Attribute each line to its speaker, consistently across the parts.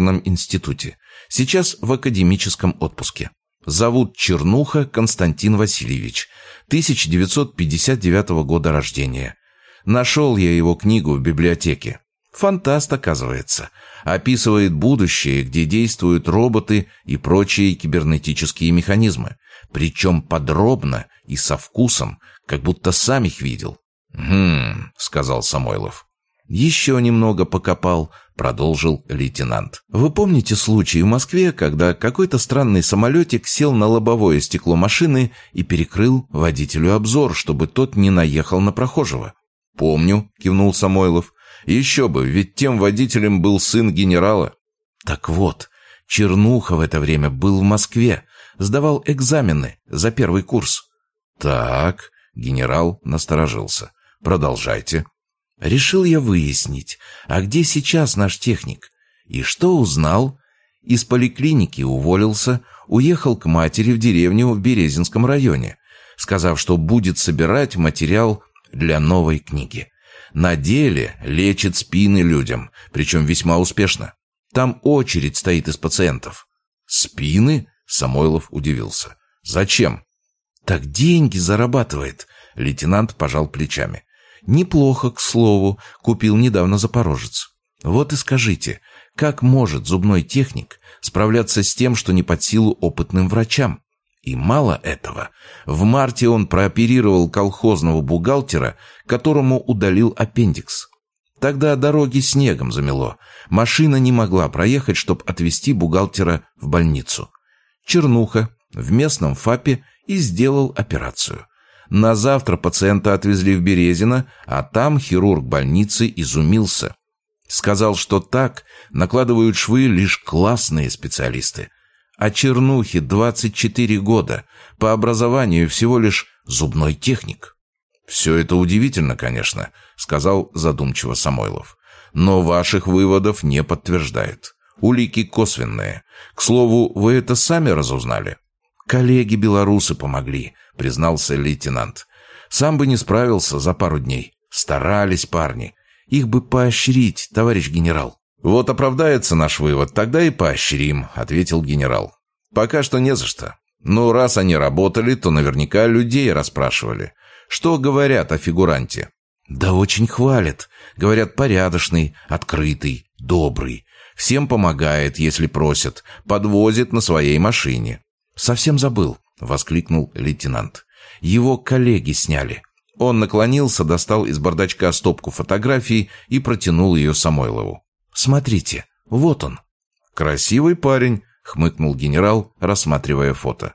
Speaker 1: литературном институте. Сейчас в академическом отпуске. Зовут Чернуха Константин Васильевич, 1959 года рождения. Нашел я его книгу в библиотеке. Фантаст, оказывается. Описывает будущее, где действуют роботы и прочие кибернетические механизмы. Причем подробно и со вкусом, как будто сам их видел. «Хм», — сказал Самойлов. «Еще немного покопал», — продолжил лейтенант. «Вы помните случай в Москве, когда какой-то странный самолетик сел на лобовое стекло машины и перекрыл водителю обзор, чтобы тот не наехал на прохожего?» «Помню», — кивнул Самойлов. «Еще бы, ведь тем водителем был сын генерала». «Так вот, Чернуха в это время был в Москве, сдавал экзамены за первый курс». «Так», — генерал насторожился. «Продолжайте». Решил я выяснить, а где сейчас наш техник? И что узнал? Из поликлиники уволился, уехал к матери в деревню в Березинском районе, сказав, что будет собирать материал для новой книги. На деле лечит спины людям, причем весьма успешно. Там очередь стоит из пациентов. «Спины?» — Самойлов удивился. «Зачем?» «Так деньги зарабатывает», — лейтенант пожал плечами. Неплохо, к слову, купил недавно запорожец. Вот и скажите, как может зубной техник справляться с тем, что не под силу опытным врачам? И мало этого, в марте он прооперировал колхозного бухгалтера, которому удалил аппендикс. Тогда дороги снегом замело. Машина не могла проехать, чтобы отвезти бухгалтера в больницу. Чернуха в местном ФАПе и сделал операцию. На завтра пациента отвезли в Березино, а там хирург больницы изумился. Сказал, что так накладывают швы лишь классные специалисты. А Чернухе 24 года, по образованию всего лишь зубной техник. «Все это удивительно, конечно», — сказал задумчиво Самойлов. «Но ваших выводов не подтверждает. Улики косвенные. К слову, вы это сами разузнали?» «Коллеги-белорусы помогли», — признался лейтенант. «Сам бы не справился за пару дней. Старались парни. Их бы поощрить, товарищ генерал». «Вот оправдается наш вывод, тогда и поощрим», — ответил генерал. «Пока что не за что. Но раз они работали, то наверняка людей расспрашивали. Что говорят о фигуранте?» «Да очень хвалят. Говорят, порядочный, открытый, добрый. Всем помогает, если просят. Подвозит на своей машине. «Совсем забыл», — воскликнул лейтенант. «Его коллеги сняли». Он наклонился, достал из бардачка стопку фотографий и протянул ее Самойлову. «Смотрите, вот он». «Красивый парень», — хмыкнул генерал, рассматривая фото.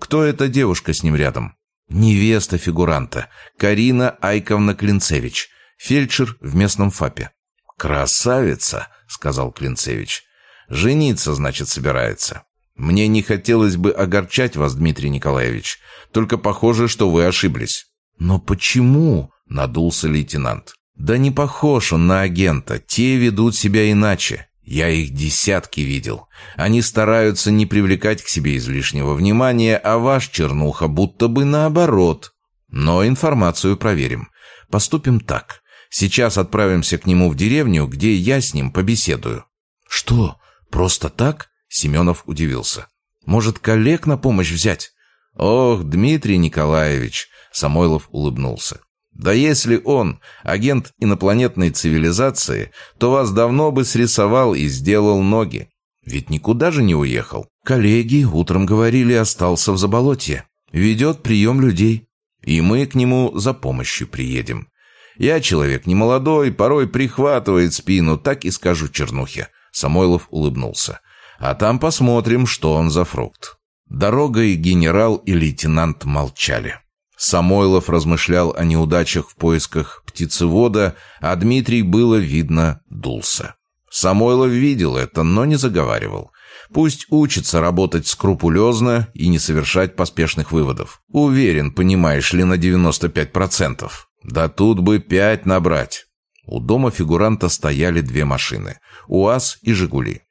Speaker 1: «Кто эта девушка с ним рядом?» «Невеста фигуранта. Карина Айковна Клинцевич. Фельдшер в местном ФАПе». «Красавица», — сказал Клинцевич. «Жениться, значит, собирается». Мне не хотелось бы огорчать вас, Дмитрий Николаевич, только похоже, что вы ошиблись». «Но почему?» — надулся лейтенант. «Да не похож он на агента. Те ведут себя иначе. Я их десятки видел. Они стараются не привлекать к себе излишнего внимания, а ваш чернуха будто бы наоборот. Но информацию проверим. Поступим так. Сейчас отправимся к нему в деревню, где я с ним побеседую». «Что, просто так?» Семенов удивился. «Может, коллег на помощь взять?» «Ох, Дмитрий Николаевич!» Самойлов улыбнулся. «Да если он агент инопланетной цивилизации, то вас давно бы срисовал и сделал ноги. Ведь никуда же не уехал. Коллеги утром говорили, остался в заболотье. Ведет прием людей. И мы к нему за помощью приедем. Я человек немолодой, порой прихватывает спину, так и скажу чернухе». Самойлов улыбнулся. А там посмотрим, что он за фрукт. Дорогой генерал и лейтенант молчали. Самойлов размышлял о неудачах в поисках птицевода, а Дмитрий, было видно, дулся. Самойлов видел это, но не заговаривал. Пусть учится работать скрупулезно и не совершать поспешных выводов. Уверен, понимаешь ли, на 95%. Да тут бы пять набрать. У дома фигуранта стояли две машины – УАЗ и «Жигули».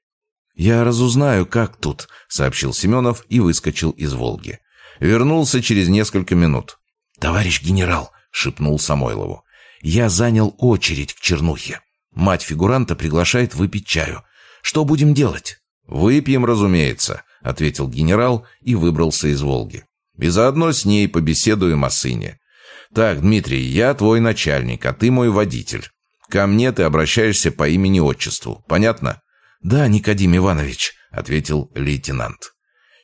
Speaker 1: «Я разузнаю, как тут», — сообщил Семенов и выскочил из «Волги». Вернулся через несколько минут. «Товарищ генерал», — шепнул Самойлову, — «я занял очередь к Чернухе. Мать фигуранта приглашает выпить чаю. Что будем делать?» «Выпьем, разумеется», — ответил генерал и выбрался из «Волги». «И заодно с ней побеседуем о сыне. Так, Дмитрий, я твой начальник, а ты мой водитель. Ко мне ты обращаешься по имени-отчеству. Понятно?» «Да, Никодим Иванович», — ответил лейтенант.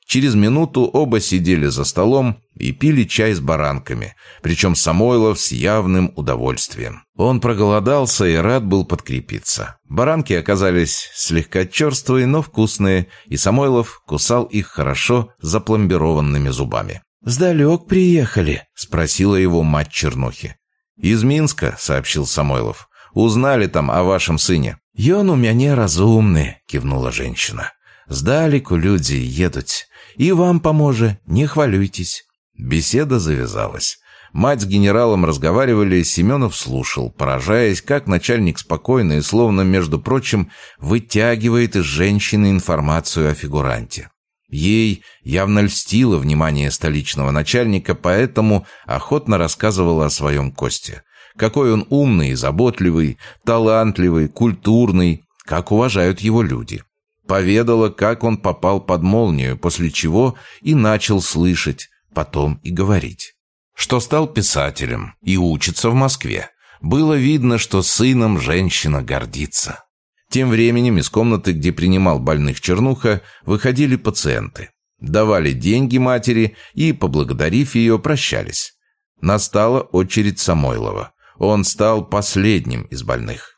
Speaker 1: Через минуту оба сидели за столом и пили чай с баранками, причем Самойлов с явным удовольствием. Он проголодался и рад был подкрепиться. Баранки оказались слегка черствые, но вкусные, и Самойлов кусал их хорошо запломбированными зубами. «Сдалек приехали?» — спросила его мать Чернухи. «Из Минска», — сообщил Самойлов. «Узнали там о вашем сыне». «Ён у меня разумный», — кивнула женщина. «Сдалеку люди едут. И вам поможе, не хвалюйтесь». Беседа завязалась. Мать с генералом разговаривали, Семенов слушал, поражаясь, как начальник спокойно и словно, между прочим, вытягивает из женщины информацию о фигуранте. Ей явно льстило внимание столичного начальника, поэтому охотно рассказывала о своем Косте. Какой он умный, заботливый, талантливый, культурный, как уважают его люди поведала, как он попал под молнию, после чего и начал слышать, потом и говорить. Что стал писателем и учится в Москве. Было видно, что сыном женщина гордится. Тем временем из комнаты, где принимал больных Чернуха, выходили пациенты. Давали деньги матери и, поблагодарив ее, прощались. Настала очередь Самойлова. Он стал последним из больных.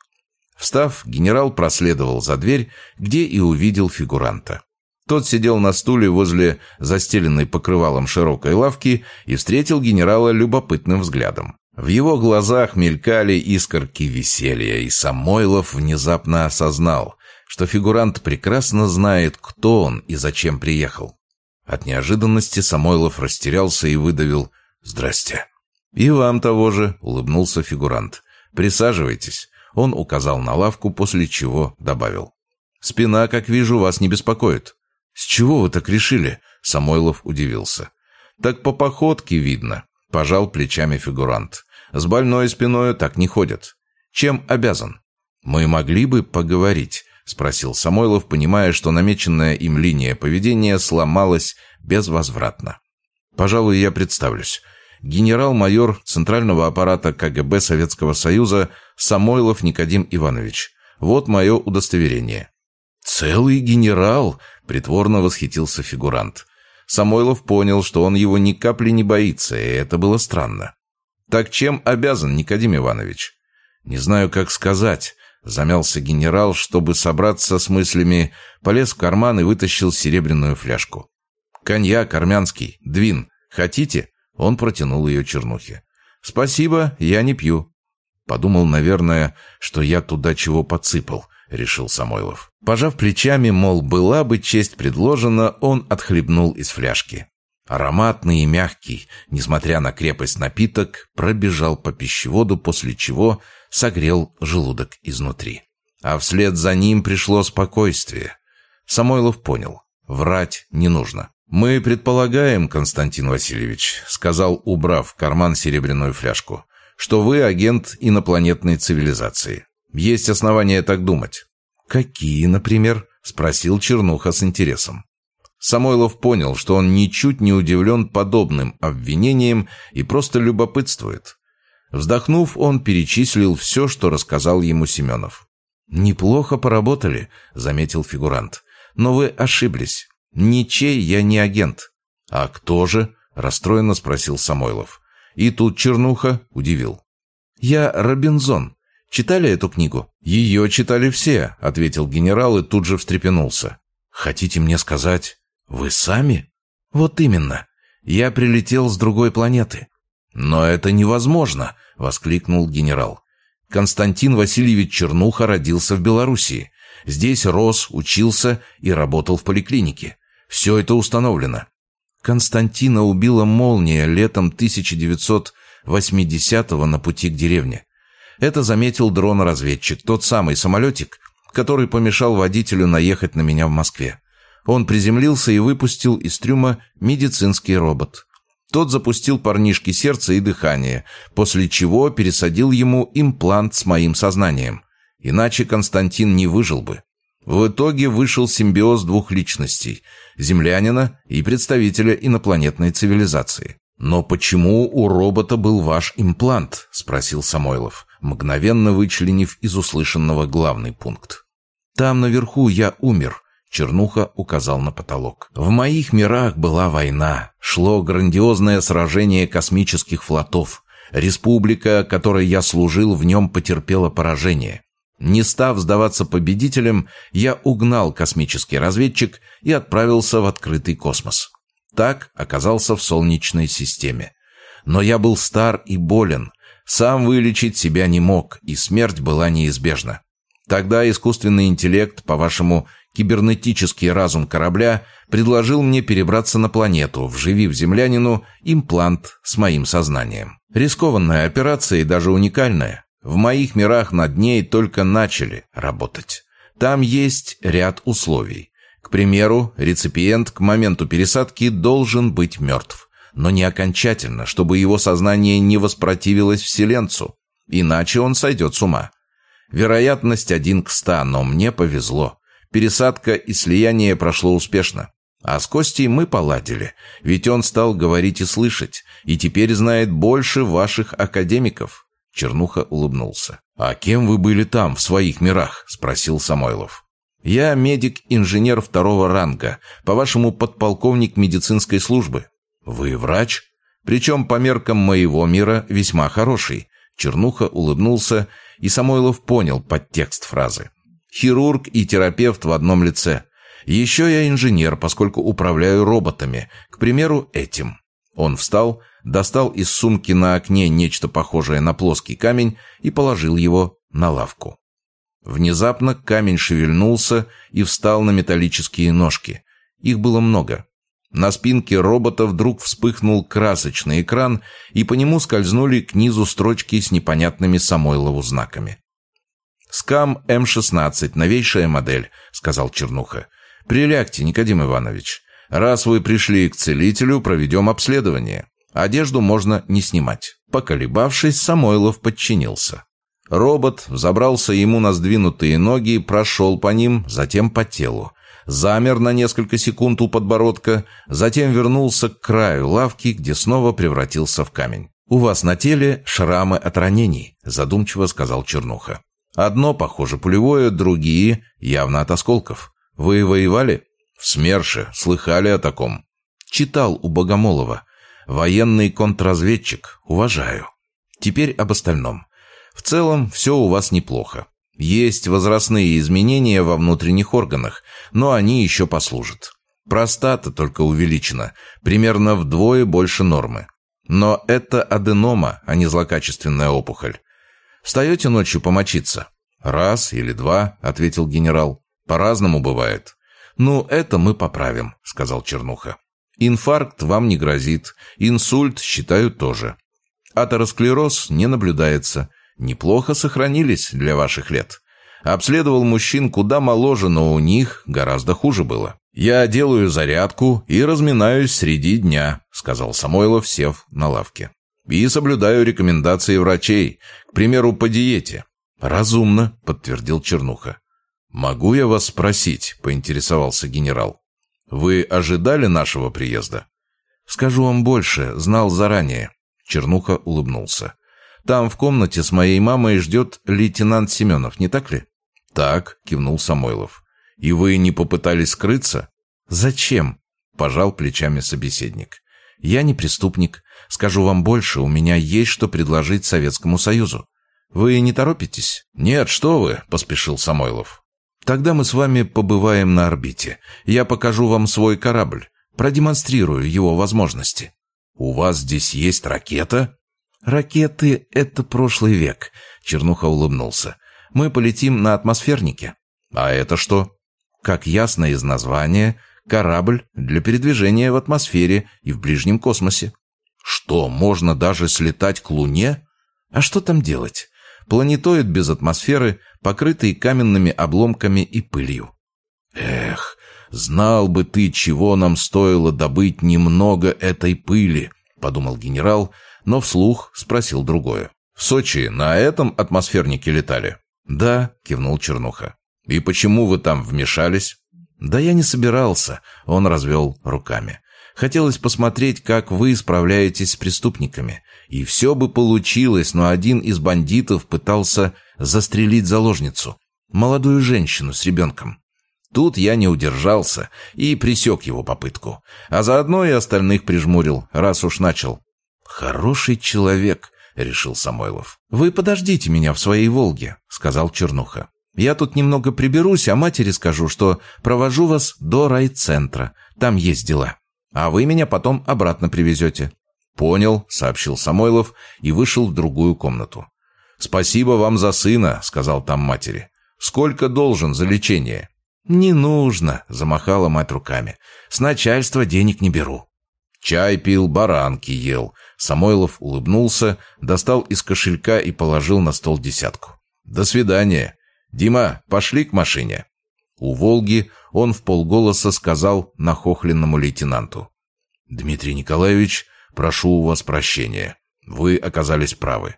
Speaker 1: Встав, генерал проследовал за дверь, где и увидел фигуранта. Тот сидел на стуле возле застеленной покрывалом широкой лавки и встретил генерала любопытным взглядом. В его глазах мелькали искорки веселья, и Самойлов внезапно осознал, что фигурант прекрасно знает, кто он и зачем приехал. От неожиданности Самойлов растерялся и выдавил «Здрасте». «И вам того же», — улыбнулся фигурант. «Присаживайтесь». Он указал на лавку, после чего добавил. «Спина, как вижу, вас не беспокоит». «С чего вы так решили?» Самойлов удивился. «Так по походке видно», — пожал плечами фигурант. «С больной спиной так не ходят. Чем обязан?» «Мы могли бы поговорить», — спросил Самойлов, понимая, что намеченная им линия поведения сломалась безвозвратно. «Пожалуй, я представлюсь генерал-майор Центрального аппарата КГБ Советского Союза Самойлов Никодим Иванович. Вот мое удостоверение». «Целый генерал!» — притворно восхитился фигурант. Самойлов понял, что он его ни капли не боится, и это было странно. «Так чем обязан, Никодим Иванович?» «Не знаю, как сказать», — замялся генерал, чтобы собраться с мыслями, полез в карман и вытащил серебряную фляжку. «Коньяк армянский, двин. Хотите?» Он протянул ее чернухе. «Спасибо, я не пью». Подумал, наверное, что я туда чего подсыпал, решил Самойлов. Пожав плечами, мол, была бы честь предложена, он отхлебнул из фляжки. Ароматный и мягкий, несмотря на крепость напиток, пробежал по пищеводу, после чего согрел желудок изнутри. А вслед за ним пришло спокойствие. Самойлов понял, врать не нужно. «Мы предполагаем, Константин Васильевич», — сказал, убрав в карман серебряную фляжку, «что вы агент инопланетной цивилизации. Есть основания так думать». «Какие, например?» — спросил Чернуха с интересом. Самойлов понял, что он ничуть не удивлен подобным обвинением и просто любопытствует. Вздохнув, он перечислил все, что рассказал ему Семенов. «Неплохо поработали», — заметил фигурант. «Но вы ошиблись. «Ничей я не агент». «А кто же?» – расстроенно спросил Самойлов. И тут Чернуха удивил. «Я Робинзон. Читали эту книгу?» «Ее читали все», – ответил генерал и тут же встрепенулся. «Хотите мне сказать, вы сами?» «Вот именно. Я прилетел с другой планеты». «Но это невозможно!» — воскликнул генерал. «Константин Васильевич Чернуха родился в Белоруссии. Здесь рос, учился и работал в поликлинике. Все это установлено. Константина убила молния летом 1980-го на пути к деревне. Это заметил дрон-разведчик, тот самый самолетик, который помешал водителю наехать на меня в Москве. Он приземлился и выпустил из трюма медицинский робот. Тот запустил парнишке сердце и дыхание, после чего пересадил ему имплант с моим сознанием. Иначе Константин не выжил бы. В итоге вышел симбиоз двух личностей – землянина и представителя инопланетной цивилизации. «Но почему у робота был ваш имплант?» – спросил Самойлов, мгновенно вычленив из услышанного главный пункт. «Там наверху я умер», – Чернуха указал на потолок. «В моих мирах была война. Шло грандиозное сражение космических флотов. Республика, которой я служил, в нем потерпела поражение. Не став сдаваться победителем, я угнал космический разведчик и отправился в открытый космос. Так оказался в Солнечной системе. Но я был стар и болен, сам вылечить себя не мог, и смерть была неизбежна. Тогда искусственный интеллект, по-вашему, кибернетический разум корабля, предложил мне перебраться на планету, вживив землянину имплант с моим сознанием. Рискованная операция и даже уникальная. В моих мирах над ней только начали работать. Там есть ряд условий. К примеру, реципиент к моменту пересадки должен быть мертв. Но не окончательно, чтобы его сознание не воспротивилось вселенцу. Иначе он сойдет с ума. Вероятность один к ста, но мне повезло. Пересадка и слияние прошло успешно. А с Костей мы поладили, ведь он стал говорить и слышать, и теперь знает больше ваших академиков. Чернуха улыбнулся. «А кем вы были там, в своих мирах?» – спросил Самойлов. «Я медик-инженер второго ранга, по-вашему, подполковник медицинской службы». «Вы врач?» «Причем по меркам моего мира весьма хороший». Чернуха улыбнулся, и Самойлов понял подтекст фразы. «Хирург и терапевт в одном лице. Еще я инженер, поскольку управляю роботами, к примеру, этим». Он встал, достал из сумки на окне нечто похожее на плоский камень и положил его на лавку. Внезапно камень шевельнулся и встал на металлические ножки. Их было много. На спинке робота вдруг вспыхнул красочный экран, и по нему скользнули к низу строчки с непонятными Самойлову знаками. «Скам М-16, новейшая модель», — сказал Чернуха. «Прилягте, Никодим Иванович. Раз вы пришли к целителю, проведем обследование. Одежду можно не снимать. Поколебавшись, Самойлов подчинился. Робот взобрался ему на сдвинутые ноги, прошел по ним, затем по телу. Замер на несколько секунд у подбородка, затем вернулся к краю лавки, где снова превратился в камень. «У вас на теле шрамы от ранений», – задумчиво сказал Чернуха. «Одно, похоже, пулевое, другие явно от осколков. Вы воевали?» В СМЕРШе слыхали о таком. Читал у Богомолова. Военный контрразведчик. Уважаю. Теперь об остальном. В целом, все у вас неплохо. Есть возрастные изменения во внутренних органах, но они еще послужат. Простата только увеличена, примерно вдвое больше нормы. Но это аденома, а не злокачественная опухоль. Встаете ночью помочиться? Раз или два, ответил генерал. По-разному бывает. «Ну, это мы поправим», — сказал Чернуха. «Инфаркт вам не грозит, инсульт, считаю, тоже. Атеросклероз не наблюдается. Неплохо сохранились для ваших лет. Обследовал мужчин куда моложе, но у них гораздо хуже было. «Я делаю зарядку и разминаюсь среди дня», — сказал Самойлов, сев на лавке. «И соблюдаю рекомендации врачей, к примеру, по диете». «Разумно», — подтвердил Чернуха. «Могу я вас спросить?» – поинтересовался генерал. «Вы ожидали нашего приезда?» «Скажу вам больше, знал заранее». Чернуха улыбнулся. «Там в комнате с моей мамой ждет лейтенант Семенов, не так ли?» «Так», – кивнул Самойлов. «И вы не попытались скрыться?» «Зачем?» – пожал плечами собеседник. «Я не преступник. Скажу вам больше, у меня есть что предложить Советскому Союзу. Вы не торопитесь?» «Нет, что вы», – поспешил Самойлов. Тогда мы с вами побываем на орбите. Я покажу вам свой корабль, продемонстрирую его возможности. У вас здесь есть ракета? Ракеты — это прошлый век, Чернуха улыбнулся. Мы полетим на атмосфернике. А это что? Как ясно из названия, корабль для передвижения в атмосфере и в ближнем космосе. Что, можно даже слетать к Луне? А что там делать? Планетоид без атмосферы, покрытый каменными обломками и пылью. «Эх, знал бы ты, чего нам стоило добыть немного этой пыли», — подумал генерал, но вслух спросил другое. «В Сочи на этом атмосфернике летали?» «Да», — кивнул Чернуха. «И почему вы там вмешались?»
Speaker 2: «Да я не собирался», — он развел руками. «Хотелось посмотреть, как вы справляетесь с преступниками. И все бы получилось, но один из бандитов пытался застрелить заложницу. Молодую женщину с ребенком. Тут я не удержался и присек его попытку. А заодно и остальных прижмурил, раз уж начал. «Хороший человек», — решил Самойлов. «Вы подождите меня в своей «Волге», — сказал Чернуха. «Я тут немного приберусь, а матери скажу, что провожу вас до райцентра. Там есть дела. А вы меня потом обратно привезете».
Speaker 1: «Понял», — сообщил Самойлов и вышел в другую комнату. «Спасибо вам за сына», — сказал там матери. «Сколько должен за лечение?»
Speaker 2: «Не нужно», — замахала мать руками. «С начальства денег не беру».
Speaker 1: Чай пил, баранки ел. Самойлов улыбнулся, достал из кошелька и положил на стол десятку. «До свидания. Дима, пошли к машине». У «Волги» он в полголоса сказал нахохленному лейтенанту. «Дмитрий Николаевич, прошу у вас прощения. Вы оказались правы».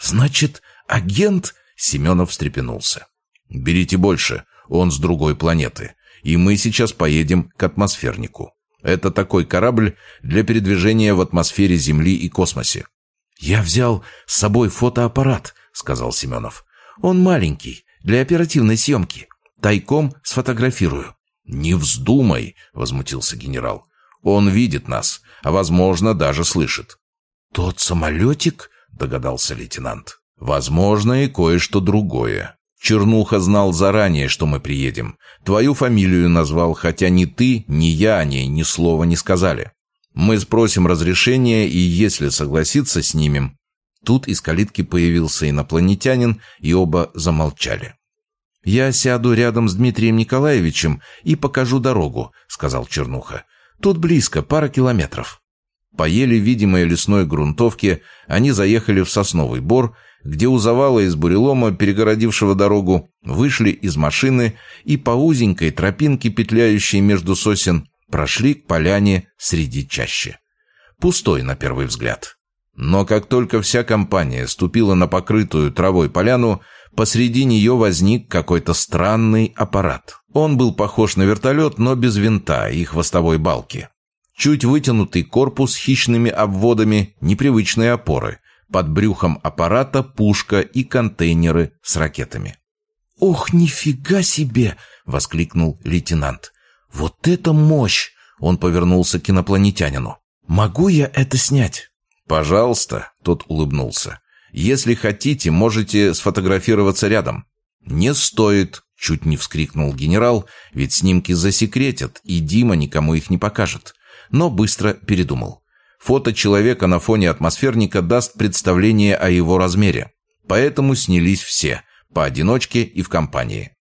Speaker 2: «Значит, агент?»
Speaker 1: — Семенов встрепенулся. «Берите больше. Он с другой планеты. И мы сейчас поедем к атмосфернику. Это такой корабль для передвижения в атмосфере Земли и космосе.
Speaker 2: «Я взял с собой фотоаппарат», — сказал Семенов. «Он маленький, для оперативной съемки. Тайком сфотографирую».
Speaker 1: «Не вздумай», — возмутился генерал. «Он видит нас, а, возможно, даже слышит».
Speaker 2: «Тот самолетик?» — догадался лейтенант.
Speaker 1: «Возможно, и кое-что другое. Чернуха знал заранее, что мы приедем. Твою фамилию назвал, хотя ни ты, ни я о ней ни слова не сказали. Мы спросим разрешения, и если согласиться, снимем».
Speaker 2: Тут из калитки появился инопланетянин, и оба замолчали. «Я сяду рядом с Дмитрием Николаевичем и покажу дорогу», — сказал Чернуха. «Тут близко, пара километров».
Speaker 1: По еле видимой лесной грунтовке они заехали в сосновый бор где у завала из бурелома, перегородившего дорогу, вышли из машины и по узенькой тропинке, петляющей между сосен, прошли к поляне среди чащи. Пустой на первый взгляд. Но как только вся компания ступила на покрытую травой поляну, посреди нее возник какой-то странный аппарат. Он был похож на вертолет, но без винта и хвостовой балки. Чуть вытянутый корпус с хищными обводами, непривычные опоры – под брюхом аппарата пушка и контейнеры с ракетами.
Speaker 2: «Ох, нифига себе!» — воскликнул лейтенант. «Вот это мощь!» — он повернулся к инопланетянину. «Могу я это снять?»
Speaker 1: «Пожалуйста», — тот улыбнулся. «Если хотите, можете сфотографироваться рядом». «Не стоит», — чуть не вскрикнул генерал, ведь снимки засекретят, и Дима никому их не покажет. Но быстро передумал. Фото человека на фоне атмосферника даст представление о его размере. Поэтому снялись все, поодиночке и в компании.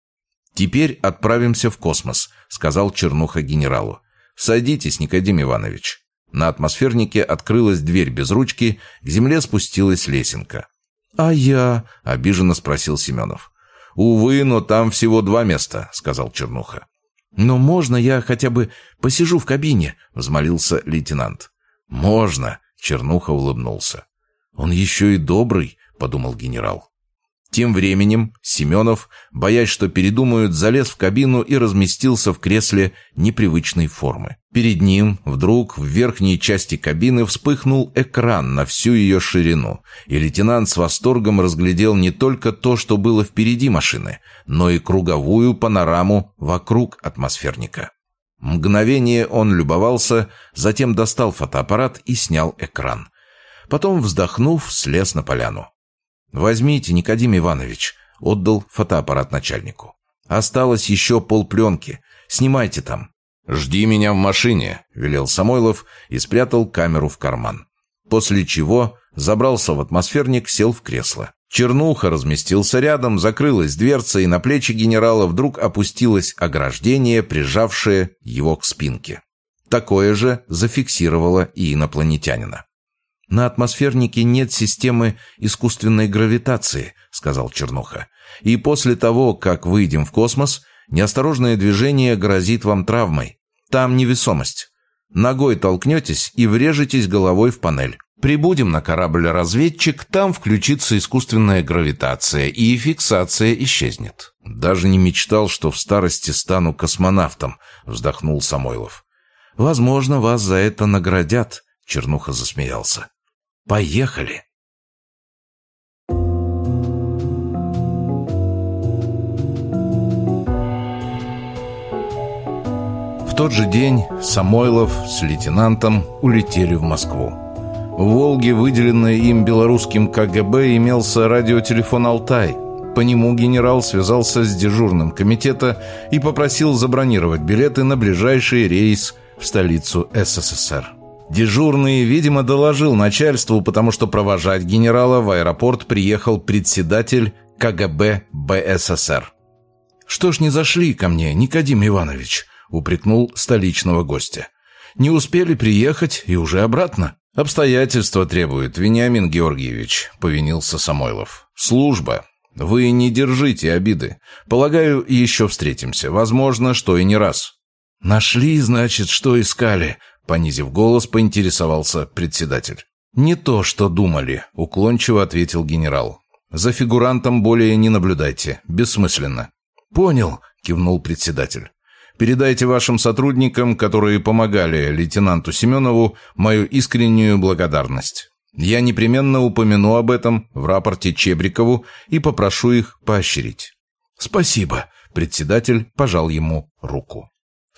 Speaker 1: «Теперь отправимся в космос», — сказал Чернуха генералу. «Садитесь, Никодим Иванович». На атмосфернике открылась дверь без ручки, к земле спустилась лесенка.
Speaker 2: «А я?»
Speaker 1: — обиженно спросил Семенов. «Увы, но там всего два места», — сказал Чернуха.
Speaker 2: «Но можно я хотя бы посижу в кабине?» — взмолился лейтенант.
Speaker 1: «Можно», — Чернуха улыбнулся. «Он еще и добрый», — подумал генерал. Тем временем Семенов, боясь, что передумают, залез в кабину и разместился в кресле непривычной формы. Перед ним вдруг в верхней части кабины вспыхнул экран на всю ее ширину, и лейтенант с восторгом разглядел не только то, что было впереди машины, но и круговую панораму вокруг атмосферника. Мгновение он любовался, затем достал фотоаппарат и снял экран. Потом, вздохнув, слез на поляну. «Возьмите, Никодим Иванович», — отдал фотоаппарат начальнику. «Осталось еще полпленки. Снимайте там». «Жди меня в машине», — велел Самойлов и спрятал камеру в карман. После чего забрался в атмосферник, сел в кресло. Чернуха разместился рядом, закрылась дверца, и на плечи генерала вдруг опустилось ограждение, прижавшее его к спинке. Такое же зафиксировало и инопланетянина. «На атмосфернике нет системы искусственной гравитации», — сказал Чернуха. «И после того, как выйдем в космос, неосторожное движение грозит вам травмой. Там невесомость. Ногой толкнетесь и врежетесь головой в панель. Прибудем на корабль-разведчик, там включится искусственная гравитация, и фиксация исчезнет. «Даже не мечтал, что в старости стану космонавтом», — вздохнул Самойлов. «Возможно, вас за это наградят», — Чернуха засмеялся. «Поехали!» В тот же день Самойлов с лейтенантом улетели в Москву. В «Волге», выделенной им белорусским КГБ, имелся радиотелефон «Алтай», по нему генерал связался с дежурным комитета и попросил забронировать билеты на ближайший рейс в столицу СССР. Дежурный, видимо, доложил начальству, потому что провожать генерала в аэропорт приехал председатель КГБ БССР. «Что ж не зашли ко мне, Никодим Иванович?» — упрекнул столичного гостя. «Не успели приехать и уже обратно». «Обстоятельства требуют, Вениамин Георгиевич», — повинился Самойлов. «Служба. Вы не держите обиды. Полагаю, еще встретимся. Возможно, что и не раз». «Нашли, значит, что искали», — понизив голос, поинтересовался председатель. «Не то, что думали», — уклончиво ответил генерал. «За фигурантом более не наблюдайте. Бессмысленно». «Понял», — кивнул председатель. «Передайте вашим сотрудникам, которые помогали лейтенанту Семенову, мою искреннюю благодарность». Я непременно упомяну об этом в рапорте Чебрикову и попрошу их поощрить. Спасибо. Председатель пожал ему руку.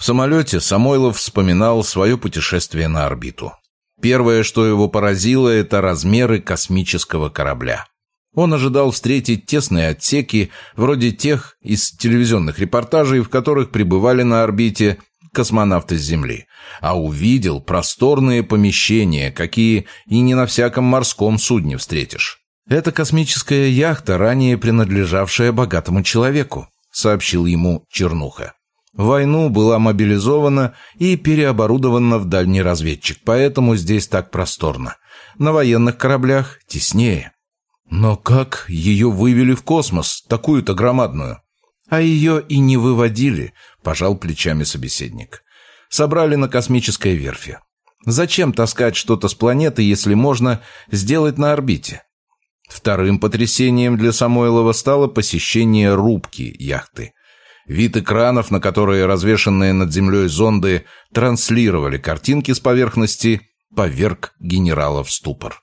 Speaker 1: В самолете Самойлов вспоминал свое путешествие на орбиту. Первое, что его поразило, это размеры космического корабля. Он ожидал встретить тесные отсеки, вроде тех из телевизионных репортажей, в которых пребывали на орбите космонавты с Земли, а увидел просторные помещения, какие и не на всяком морском судне встретишь. «Это космическая яхта, ранее принадлежавшая богатому человеку», сообщил ему Чернуха. Войну была мобилизована и переоборудована в дальний разведчик, поэтому здесь так просторно. На военных кораблях теснее. Но как ее вывели в космос, такую-то громадную? А ее и не выводили, пожал плечами собеседник. Собрали на космической верфи. Зачем таскать что-то с планеты, если можно сделать на орбите? Вторым потрясением для Самойлова стало посещение рубки яхты. Вид экранов, на которые развешанные над землей зонды транслировали картинки с поверхности, поверг генерала в ступор.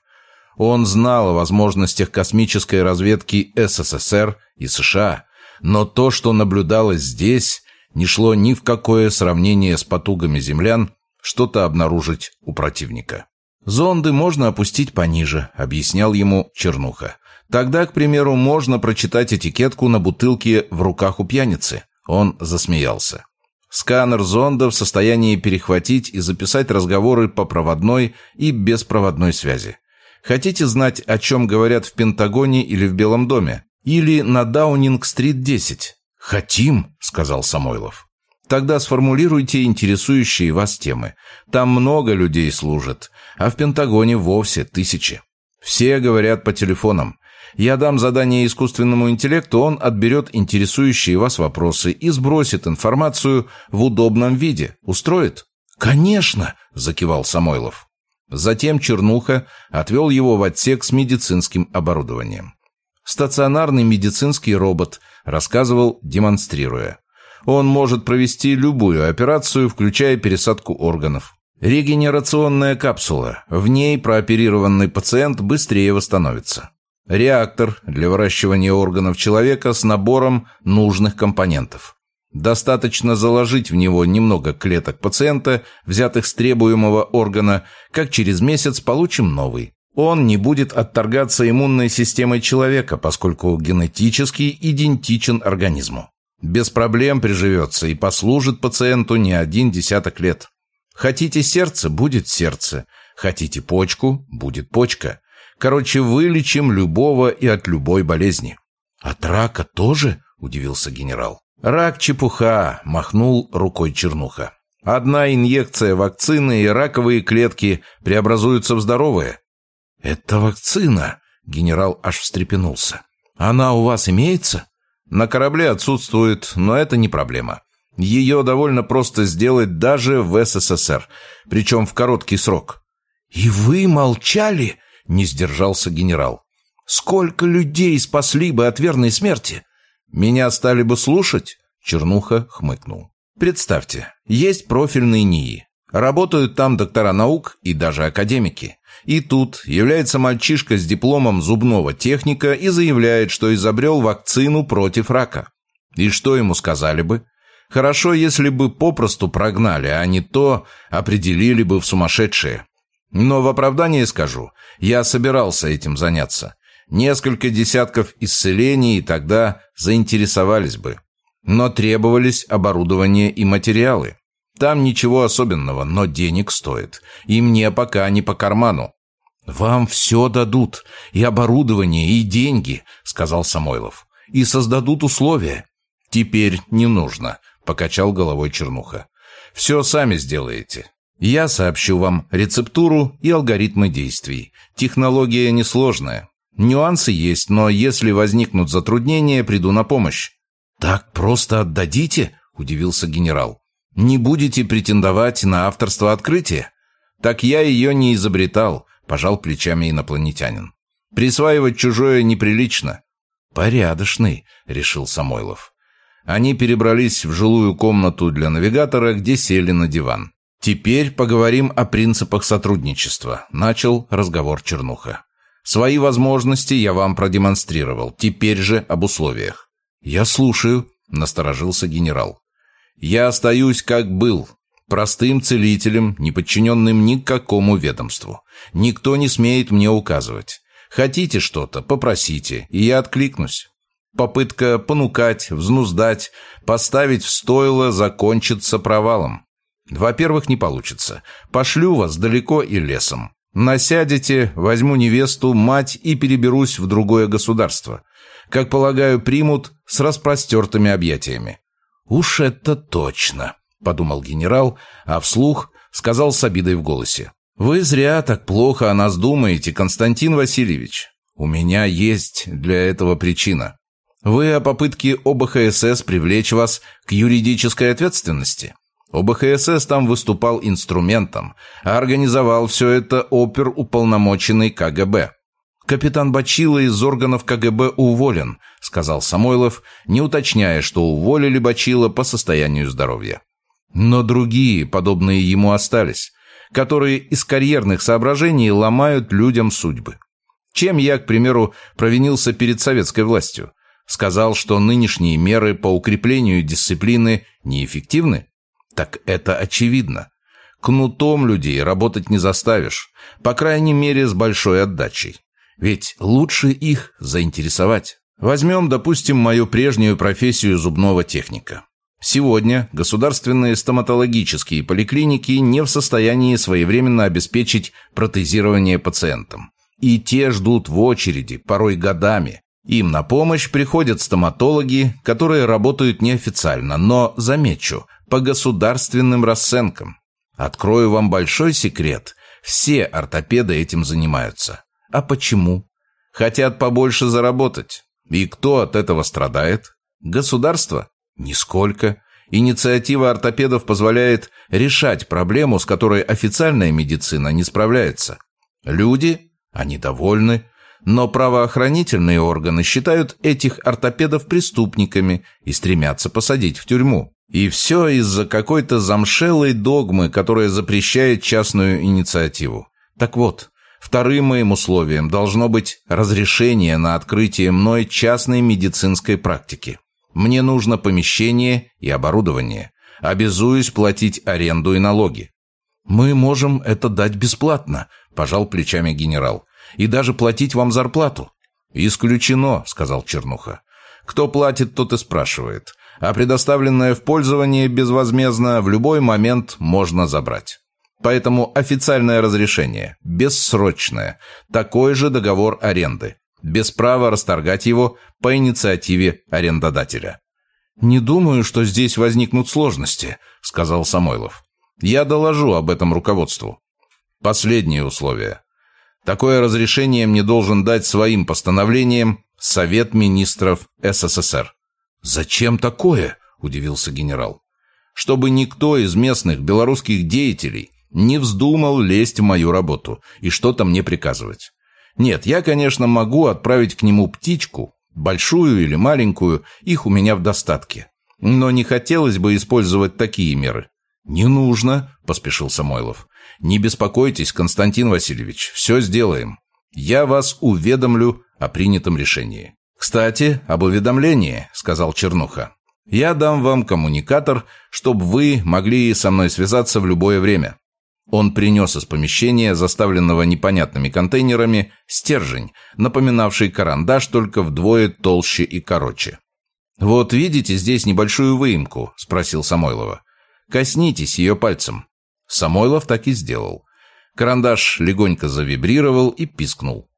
Speaker 1: Он знал о возможностях космической разведки СССР и США, но то, что наблюдалось здесь, не шло ни в какое сравнение с потугами землян что-то обнаружить у противника. «Зонды можно опустить пониже», — объяснял ему Чернуха. «Тогда, к примеру, можно прочитать этикетку на бутылке в руках у пьяницы». Он засмеялся. Сканер зонда в состоянии перехватить и записать разговоры по проводной и беспроводной связи. Хотите знать, о чем говорят в Пентагоне или в Белом доме? Или на Даунинг-стрит 10? Хотим, сказал Самойлов. Тогда сформулируйте интересующие вас темы. Там много людей служат, а в Пентагоне вовсе тысячи. Все говорят по телефонам. Я дам задание искусственному интеллекту, он отберет интересующие вас вопросы и сбросит информацию в удобном виде. Устроит? «Конечно!» – закивал Самойлов. Затем Чернуха отвел его в отсек с медицинским оборудованием. Стационарный медицинский робот, рассказывал, демонстрируя. Он может провести любую операцию, включая пересадку органов. Регенерационная капсула. В ней прооперированный пациент быстрее восстановится. Реактор для выращивания органов человека с набором нужных компонентов. Достаточно заложить в него немного клеток пациента, взятых с требуемого органа, как через месяц получим новый. Он не будет отторгаться иммунной системой человека, поскольку генетически идентичен организму. Без проблем приживется и послужит пациенту не один десяток лет. Хотите сердце – будет сердце. Хотите почку – будет почка. Короче, вылечим любого и от любой болезни. «От рака тоже?» – удивился генерал. «Рак – чепуха», – махнул рукой Чернуха. «Одна инъекция вакцины и раковые клетки преобразуются в здоровые. «Это вакцина!» — генерал аж встрепенулся. «Она у вас имеется?» «На корабле отсутствует, но это не проблема. Ее довольно просто сделать даже в СССР, причем в короткий срок». «И вы молчали?» — не сдержался генерал. «Сколько людей спасли бы от верной смерти?» Меня стали бы слушать?» Чернуха хмыкнул. «Представьте, есть профильные НИИ. Работают там доктора наук и даже академики. И тут является мальчишка с дипломом зубного техника и заявляет, что изобрел вакцину против рака. И что ему сказали бы? Хорошо, если бы попросту прогнали, а не то определили бы в сумасшедшие. Но в оправдание скажу, я собирался этим заняться. Несколько десятков исцелений, тогда заинтересовались бы. Но требовались оборудование и материалы. Там ничего особенного, но денег стоит. И мне пока не по карману. «Вам все дадут, и оборудование, и деньги», — сказал Самойлов. «И создадут условия». «Теперь не нужно», — покачал головой Чернуха. «Все сами сделаете. Я сообщу вам рецептуру и алгоритмы действий. Технология несложная. Нюансы есть, но если возникнут затруднения, приду на помощь». «Так просто отдадите?» — удивился генерал. Не будете претендовать на авторство открытия? Так я ее не изобретал, пожал плечами инопланетянин. Присваивать чужое неприлично. Порядочный, решил Самойлов. Они перебрались в жилую комнату для навигатора, где сели на диван. «Теперь поговорим о принципах сотрудничества», — начал разговор Чернуха. «Свои возможности я вам продемонстрировал. Теперь же об условиях». «Я слушаю», — насторожился генерал. Я остаюсь как был, простым целителем, не подчиненным никакому ведомству. Никто не смеет мне указывать. Хотите что-то, попросите, и я откликнусь. Попытка понукать, взнуздать, поставить в стойло закончится провалом. Во-первых, не получится. Пошлю вас далеко и лесом. Насядете, возьму невесту, мать и переберусь в другое государство. Как полагаю, примут с распростертыми объятиями. «Уж это точно», — подумал генерал, а вслух сказал с обидой в голосе. «Вы зря так плохо о нас думаете, Константин Васильевич. У меня есть для этого причина. Вы о попытке ОБХСС привлечь вас к юридической ответственности. ОБХСС там выступал инструментом, а организовал все это опер уполномоченный КГБ. «Капитан Бачила из органов КГБ уволен», — сказал Самойлов, не уточняя, что уволили Бачила по состоянию здоровья. Но другие, подобные ему, остались, которые из карьерных соображений ломают людям судьбы. Чем я, к примеру, провинился перед советской властью? Сказал, что нынешние меры по укреплению дисциплины неэффективны? Так это очевидно. Кнутом людей работать не заставишь, по крайней мере, с большой отдачей. Ведь лучше их заинтересовать. Возьмем, допустим, мою прежнюю профессию зубного техника. Сегодня государственные стоматологические поликлиники не в состоянии своевременно обеспечить протезирование пациентам. И те ждут в очереди, порой годами. Им на помощь приходят стоматологи, которые работают неофициально, но, замечу, по государственным расценкам. Открою вам большой секрет. Все ортопеды этим занимаются. А почему? Хотят побольше заработать. И кто от этого страдает? Государство? Нисколько. Инициатива ортопедов позволяет решать проблему, с которой официальная медицина не справляется. Люди? Они довольны. Но правоохранительные органы считают этих ортопедов преступниками и стремятся посадить в тюрьму. И все из-за какой-то замшелой догмы, которая запрещает частную инициативу. Так вот, Вторым моим условием должно быть разрешение на открытие мной частной медицинской практики. Мне нужно помещение и оборудование. Обязуюсь платить аренду и налоги. «Мы можем это дать бесплатно», – пожал плечами генерал. «И даже платить вам зарплату». «Исключено», – сказал Чернуха. «Кто платит, тот и спрашивает. А предоставленное в пользование безвозмездно в любой момент можно забрать». Поэтому официальное разрешение, бессрочное, такой же договор аренды, без права расторгать его по инициативе арендодателя. «Не думаю, что здесь возникнут сложности», — сказал Самойлов. «Я доложу об этом руководству». Последнее условие. Такое разрешение мне должен дать своим постановлением Совет министров СССР. «Зачем такое?» – удивился генерал. «Чтобы никто из местных белорусских деятелей не вздумал лезть в мою работу и что-то мне приказывать. Нет, я, конечно, могу отправить к нему птичку, Большую или маленькую, их у меня в достатке. Но не хотелось бы использовать такие меры. «Не нужно», — поспешил Самойлов. «Не беспокойтесь, Константин Васильевич, все сделаем. Я вас уведомлю о принятом решении». «Кстати, об уведомлении», — сказал Чернуха. «Я дам вам коммуникатор, чтобы вы могли со мной связаться в любое время». Он принес из помещения, заставленного непонятными контейнерами, стержень, напоминавший карандаш, только вдвое толще и короче. «Вот видите здесь небольшую выемку?» – спросил Самойлова. «Коснитесь ее пальцем». Самойлов так и сделал. Карандаш легонько завибрировал и пискнул.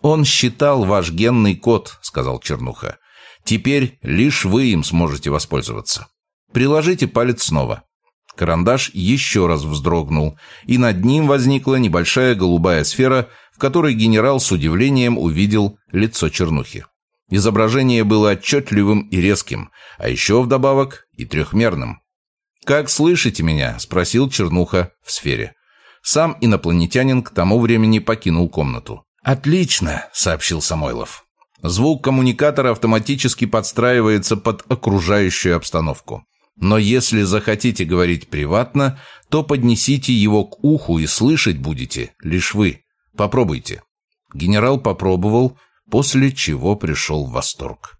Speaker 1: «Он считал ваш генный код», — сказал Чернуха. «Теперь лишь вы им сможете воспользоваться. Приложите палец снова». Карандаш еще раз вздрогнул, и над ним возникла небольшая голубая сфера, в которой генерал с удивлением увидел лицо Чернухи. Изображение было отчетливым и резким, а еще вдобавок и трехмерным. «Как слышите меня?» – спросил Чернуха в сфере. Сам инопланетянин к тому времени покинул комнату. «Отлично», — сообщил Самойлов. Звук коммуникатора автоматически подстраивается под окружающую обстановку. Но если захотите говорить приватно, то поднесите его к уху и слышать будете лишь вы. Попробуйте. Генерал попробовал, после чего пришел в восторг.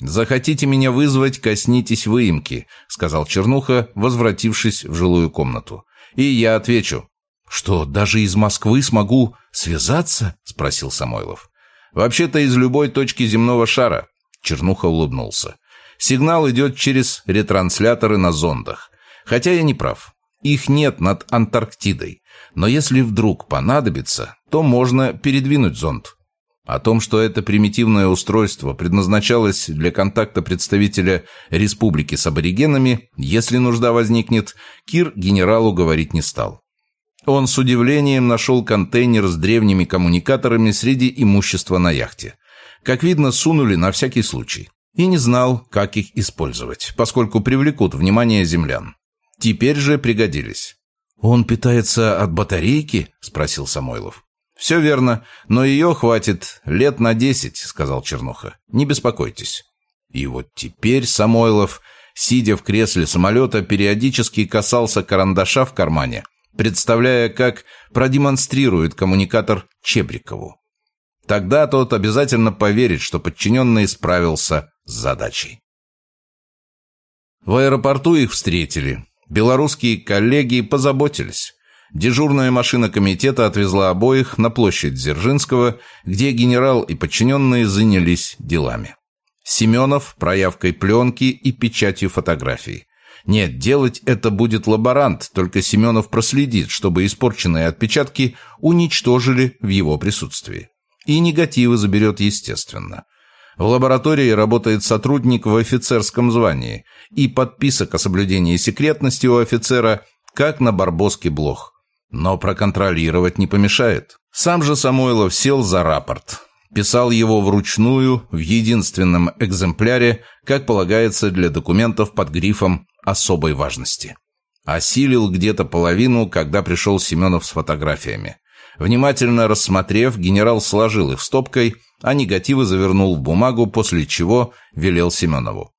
Speaker 1: «Захотите меня вызвать, коснитесь выемки», — сказал Чернуха, возвратившись в жилую комнату. «И я отвечу. «Что, даже из Москвы смогу связаться?» — спросил Самойлов. «Вообще-то из любой точки земного шара», — Чернуха улыбнулся. «Сигнал идет через ретрансляторы на зондах. Хотя я не прав. Их нет над Антарктидой. Но если вдруг понадобится, то можно передвинуть зонд». О том, что это примитивное устройство предназначалось для контакта представителя республики с аборигенами, если нужда возникнет, Кир генералу говорить не стал. Он с удивлением нашел контейнер с древними коммуникаторами среди имущества на яхте. Как видно, сунули на всякий случай. И не знал, как их использовать, поскольку привлекут внимание землян. Теперь же пригодились. «Он питается от батарейки?» – спросил Самойлов. «Все верно, но ее хватит лет на десять», – сказал Чернуха. «Не беспокойтесь». И вот теперь Самойлов, сидя в кресле самолета, периодически касался карандаша в кармане – представляя, как продемонстрирует коммуникатор Чебрикову. Тогда тот обязательно поверит, что подчиненный справился с задачей. В аэропорту их встретили. Белорусские коллеги позаботились. Дежурная машина комитета отвезла обоих на площадь Дзержинского, где генерал и подчиненные занялись делами. Семенов – проявкой пленки и печатью фотографий. Нет, делать это будет лаборант, только Семенов проследит, чтобы испорченные отпечатки уничтожили в его присутствии. И негативы заберет естественно. В лаборатории работает сотрудник в офицерском звании, и подписок о соблюдении секретности у офицера, как на барбоске блох. Но проконтролировать не помешает. Сам же Самойлов сел за рапорт. Писал его вручную, в единственном экземпляре, как полагается для документов под грифом особой важности. Осилил где-то половину, когда пришел Семенов с фотографиями. Внимательно рассмотрев, генерал сложил их стопкой, а негативы завернул в бумагу, после чего велел Семенову.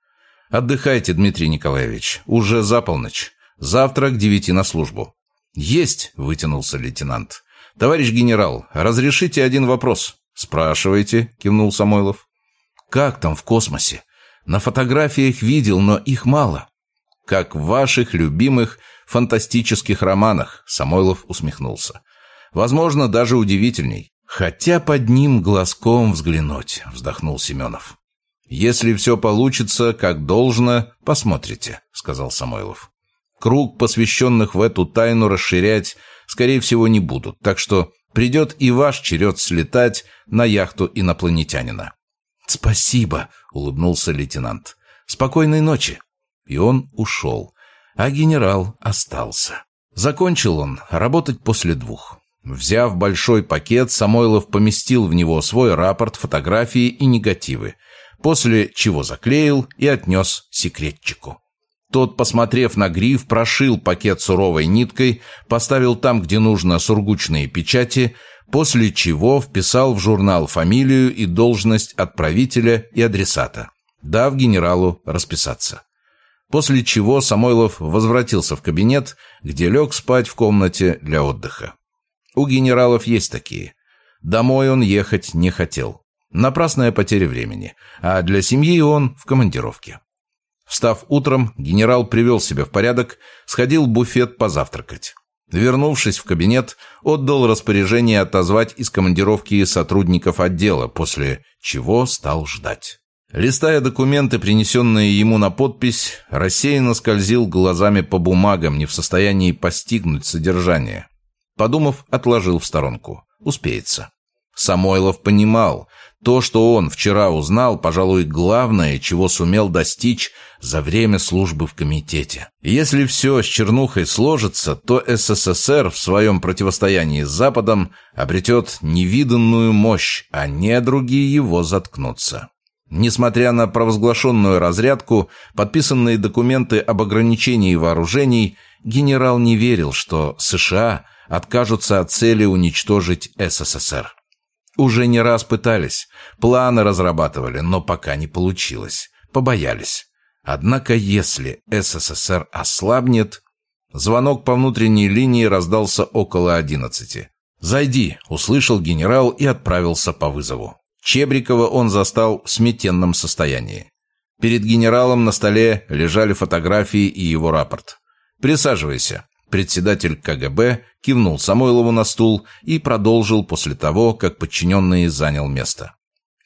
Speaker 1: «Отдыхайте, Дмитрий Николаевич. Уже за полночь. Завтра к девяти на службу». «Есть», — вытянулся лейтенант. «Товарищ генерал, разрешите один вопрос?» «Спрашивайте», — кивнул Самойлов. «Как там в космосе? На фотографиях видел, но их мало как в ваших любимых фантастических романах», — Самойлов усмехнулся. «Возможно, даже удивительней. Хотя под ним глазком взглянуть», — вздохнул Семенов. «Если все получится, как должно, посмотрите», — сказал Самойлов. «Круг посвященных в эту тайну расширять, скорее всего, не будут, так что придет и ваш черед слетать на яхту инопланетянина». «Спасибо», — улыбнулся лейтенант. «Спокойной ночи» и он ушел, а генерал остался. Закончил он работать после двух. Взяв большой пакет, Самойлов поместил в него свой рапорт, фотографии и негативы, после чего заклеил и отнес секретчику. Тот, посмотрев на гриф, прошил пакет суровой ниткой, поставил там, где нужно, сургучные печати, после чего вписал в журнал фамилию и должность отправителя и адресата, дав генералу расписаться. После чего Самойлов возвратился в кабинет, где лег спать в комнате для отдыха. У генералов есть такие. Домой он ехать не хотел. Напрасная потеря времени, а для семьи он в командировке. Встав утром, генерал привел себя в порядок, сходил в буфет позавтракать. Вернувшись в кабинет, отдал распоряжение отозвать из командировки сотрудников отдела, после чего стал ждать. Листая документы, принесенные ему на подпись, рассеянно скользил глазами по бумагам, не в состоянии постигнуть содержание. Подумав, отложил в сторонку. Успеется. Самойлов понимал, то, что он вчера узнал, пожалуй, главное, чего сумел достичь за время службы в комитете. Если все с Чернухой сложится, то СССР в своем противостоянии с Западом обретет невиданную мощь, а недруги его заткнутся. Несмотря на провозглашенную разрядку, подписанные документы об ограничении вооружений, генерал не верил, что США откажутся от цели уничтожить СССР. Уже не раз пытались, планы разрабатывали, но пока не получилось. Побоялись. Однако если СССР ослабнет... Звонок по внутренней линии раздался около одиннадцати. «Зайди», — услышал генерал и отправился по вызову. Чебрикова он застал в сметенном состоянии. Перед генералом на столе лежали фотографии и его рапорт. «Присаживайся». Председатель КГБ кивнул Самойлову на стул и продолжил после того, как подчиненный занял место.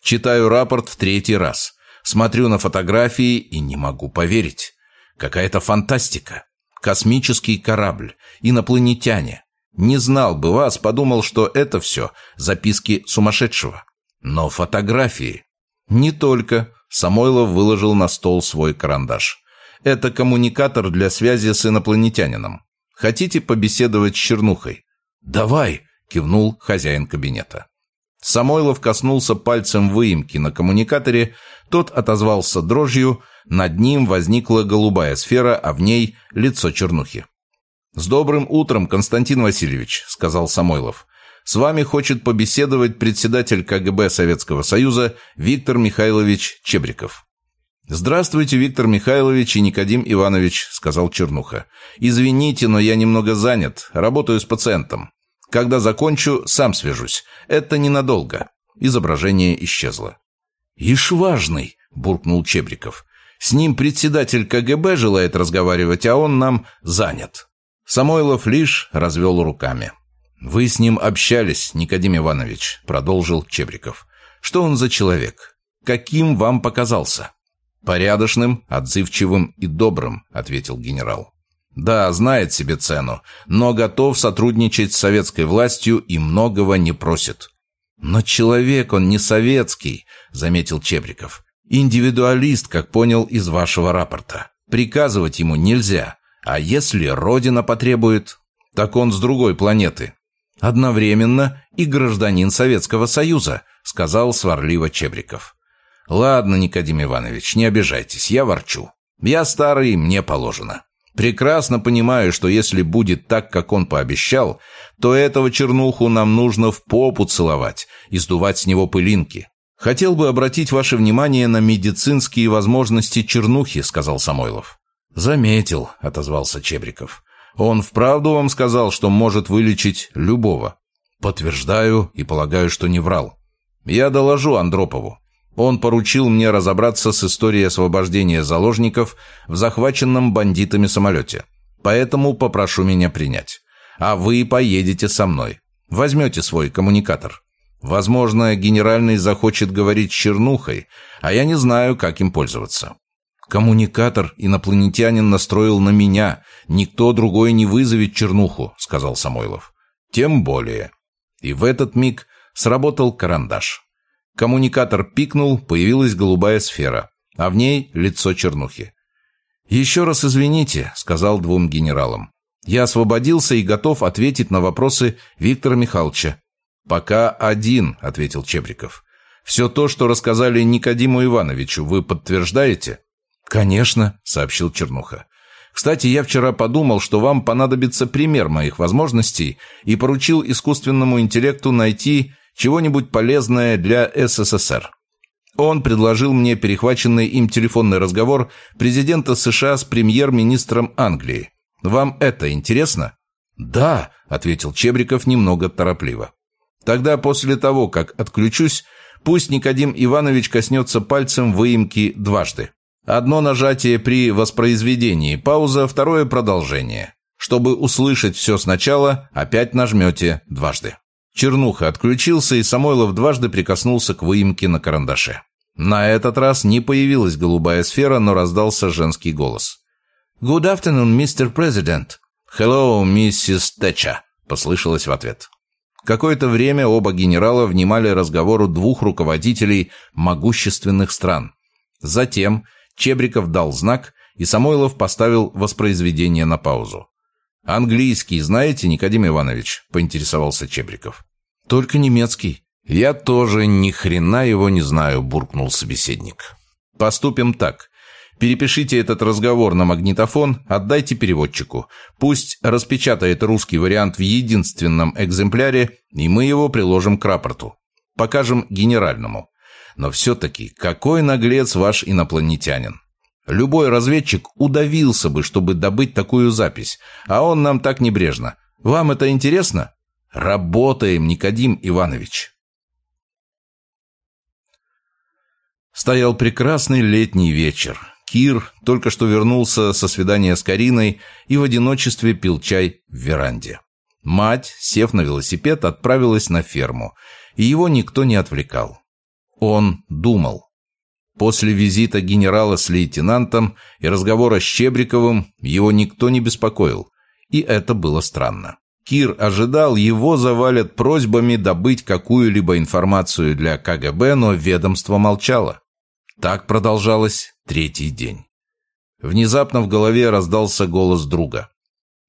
Speaker 1: Читаю рапорт в третий раз. Смотрю на фотографии и не могу поверить. Какая-то фантастика. Космический корабль, инопланетяне. Не знал бы вас, подумал, что это все записки сумасшедшего. Но фотографии... Не только. Самойлов выложил на стол свой карандаш. Это коммуникатор для связи с инопланетянином. Хотите побеседовать с Чернухой?» «Давай!» — кивнул хозяин кабинета. Самойлов коснулся пальцем выемки на коммуникаторе, тот отозвался дрожью, над ним возникла голубая сфера, а в ней лицо Чернухи. «С добрым утром, Константин Васильевич», — сказал Самойлов. «С вами хочет побеседовать председатель КГБ Советского Союза Виктор Михайлович Чебриков». «Здравствуйте, Виктор Михайлович и Никодим Иванович», — сказал Чернуха. «Извините, но я немного занят. Работаю с пациентом. Когда закончу, сам свяжусь. Это ненадолго». Изображение исчезло. «Ишь важный», — буркнул Чебриков. «С ним председатель КГБ желает разговаривать, а он нам занят». Самойлов лишь развел руками. «Вы с ним общались, Никодим Иванович», — продолжил Чебриков. «Что он за человек? Каким вам показался?» «Порядочным, отзывчивым и добрым», — ответил генерал. «Да, знает себе цену, но готов сотрудничать с советской властью и многого не просит». «Но человек он не советский», — заметил Чебриков. «Индивидуалист, как понял из вашего рапорта. Приказывать ему нельзя. А если Родина потребует, так он с другой планеты. Одновременно и гражданин Советского Союза», — сказал сварливо Чебриков. «Ладно, Никодим Иванович, не обижайтесь, я ворчу. Я старый, мне положено. Прекрасно понимаю, что если будет так, как он пообещал, то этого чернуху нам нужно в попу целовать и сдувать с него пылинки. Хотел бы обратить ваше внимание на медицинские возможности чернухи», — сказал Самойлов. «Заметил», — отозвался Чебриков. «Он вправду вам сказал, что может вылечить любого?» «Подтверждаю и полагаю, что не врал. Я доложу Андропову. Он поручил мне разобраться с историей освобождения заложников в захваченном бандитами самолете. Поэтому попрошу меня принять. А вы поедете со мной. Возьмете свой коммуникатор. Возможно, генеральный захочет говорить с Чернухой, а я не знаю, как им пользоваться. Коммуникатор инопланетянин настроил на меня. Никто другой не вызовет Чернуху, сказал Самойлов. Тем более. И в этот миг сработал карандаш. Коммуникатор пикнул, появилась голубая сфера, а в ней лицо чернухи. «Еще раз извините», — сказал двум генералам. «Я освободился и готов ответить на вопросы Виктора Михайловича». «Пока один», — ответил Чебриков. «Все то, что рассказали Никодиму Ивановичу, вы подтверждаете?» «Конечно», — сообщил Чернуха. Кстати, я вчера подумал, что вам понадобится пример моих возможностей и поручил искусственному интеллекту найти чего-нибудь полезное для СССР. Он предложил мне перехваченный им телефонный разговор президента США с премьер-министром Англии. Вам это интересно?
Speaker 2: «Да», — ответил Чебриков немного торопливо.
Speaker 1: «Тогда после того, как отключусь, пусть Никодим Иванович коснется пальцем выемки дважды. Одно нажатие при воспроизведении, пауза, второе продолжение. Чтобы услышать все сначала, опять нажмете дважды». Чернуха отключился, и Самойлов дважды прикоснулся к выемке на карандаше. На этот раз не появилась голубая сфера, но раздался женский голос.
Speaker 2: «Good afternoon, Mr. President».
Speaker 1: «Hello, миссис Тэтча», — послышалось в ответ. Какое-то время оба генерала внимали разговору двух руководителей могущественных стран. Затем Чебриков дал знак, и Самойлов поставил воспроизведение на паузу. «Английский знаете, Никодим Иванович?» – поинтересовался Чебриков.
Speaker 2: «Только немецкий».
Speaker 1: «Я тоже ни хрена его не знаю», – буркнул собеседник. «Поступим так. Перепишите этот разговор на магнитофон, отдайте переводчику. Пусть распечатает русский вариант в единственном экземпляре, и мы его приложим к рапорту. Покажем генеральному. Но все-таки какой наглец ваш инопланетянин. Любой разведчик удавился бы, чтобы добыть такую запись, а он нам так небрежно. Вам это интересно? Работаем, Никодим Иванович. Стоял прекрасный летний вечер. Кир только что вернулся со свидания с Кариной и в одиночестве пил чай в веранде. Мать, сев на велосипед, отправилась на ферму, и его никто не отвлекал. Он думал. После визита генерала с лейтенантом и разговора с Щебриковым его никто не беспокоил, и это было странно. Кир ожидал, его завалят просьбами добыть какую-либо информацию для КГБ, но ведомство молчало. Так продолжалось третий день. Внезапно в голове раздался голос друга.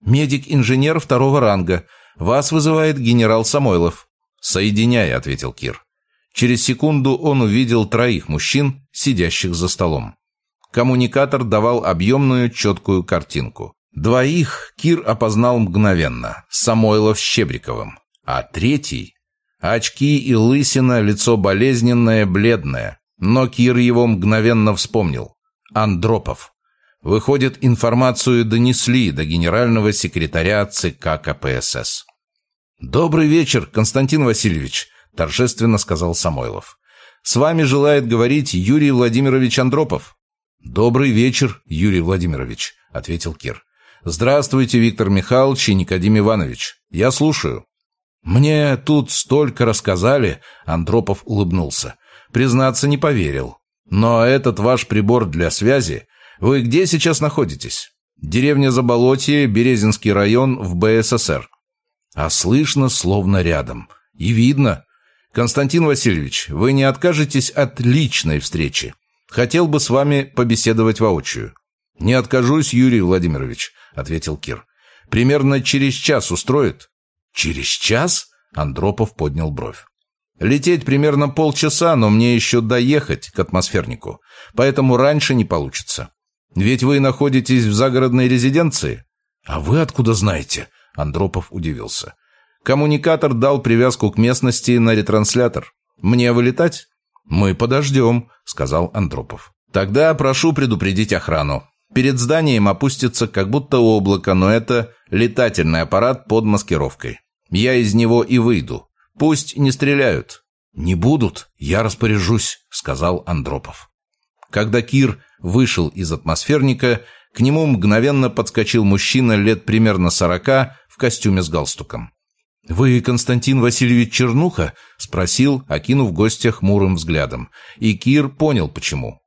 Speaker 1: «Медик-инженер второго ранга. Вас вызывает генерал Самойлов». «Соединяй», — ответил Кир. Через секунду он увидел троих мужчин, сидящих за столом. Коммуникатор давал объемную, четкую картинку. Двоих Кир опознал мгновенно – Самойлов с Щебриковым. А третий – очки и лысина, лицо болезненное, бледное. Но Кир его мгновенно вспомнил. Андропов. Выходит, информацию донесли до генерального секретаря ЦК КПСС. «Добрый вечер, Константин Васильевич», – торжественно сказал Самойлов. «С вами желает говорить Юрий Владимирович Андропов». «Добрый вечер, Юрий Владимирович», – ответил Кир. «Здравствуйте, Виктор Михайлович и Никодим Иванович. Я слушаю». «Мне тут столько рассказали», – Андропов улыбнулся. Признаться, не поверил. Но этот ваш прибор для связи... Вы где сейчас находитесь? Деревня Заболотье, Березинский район в БССР. А слышно словно рядом. И видно. Константин Васильевич, вы не откажетесь от личной встречи. Хотел бы с вами побеседовать воочию. Не откажусь, Юрий Владимирович, ответил Кир. Примерно через час устроит? Через час? Андропов поднял бровь. Лететь примерно полчаса, но мне еще доехать к атмосфернику, поэтому раньше не получится. Ведь вы находитесь в загородной резиденции. А вы откуда знаете? Андропов удивился. Коммуникатор дал привязку к местности на ретранслятор. Мне вылетать? Мы подождем, сказал Андропов. Тогда прошу предупредить охрану. Перед зданием опустится как будто облако, но это летательный аппарат под маскировкой. Я из него и выйду. Пусть не стреляют. Не будут, я распоряжусь, сказал Андропов. Когда Кир вышел из атмосферника, к нему мгновенно подскочил мужчина лет примерно сорока в костюме с галстуком. «Вы Константин Васильевич Чернуха?» – спросил, окинув гостя хмурым взглядом. И Кир понял, почему.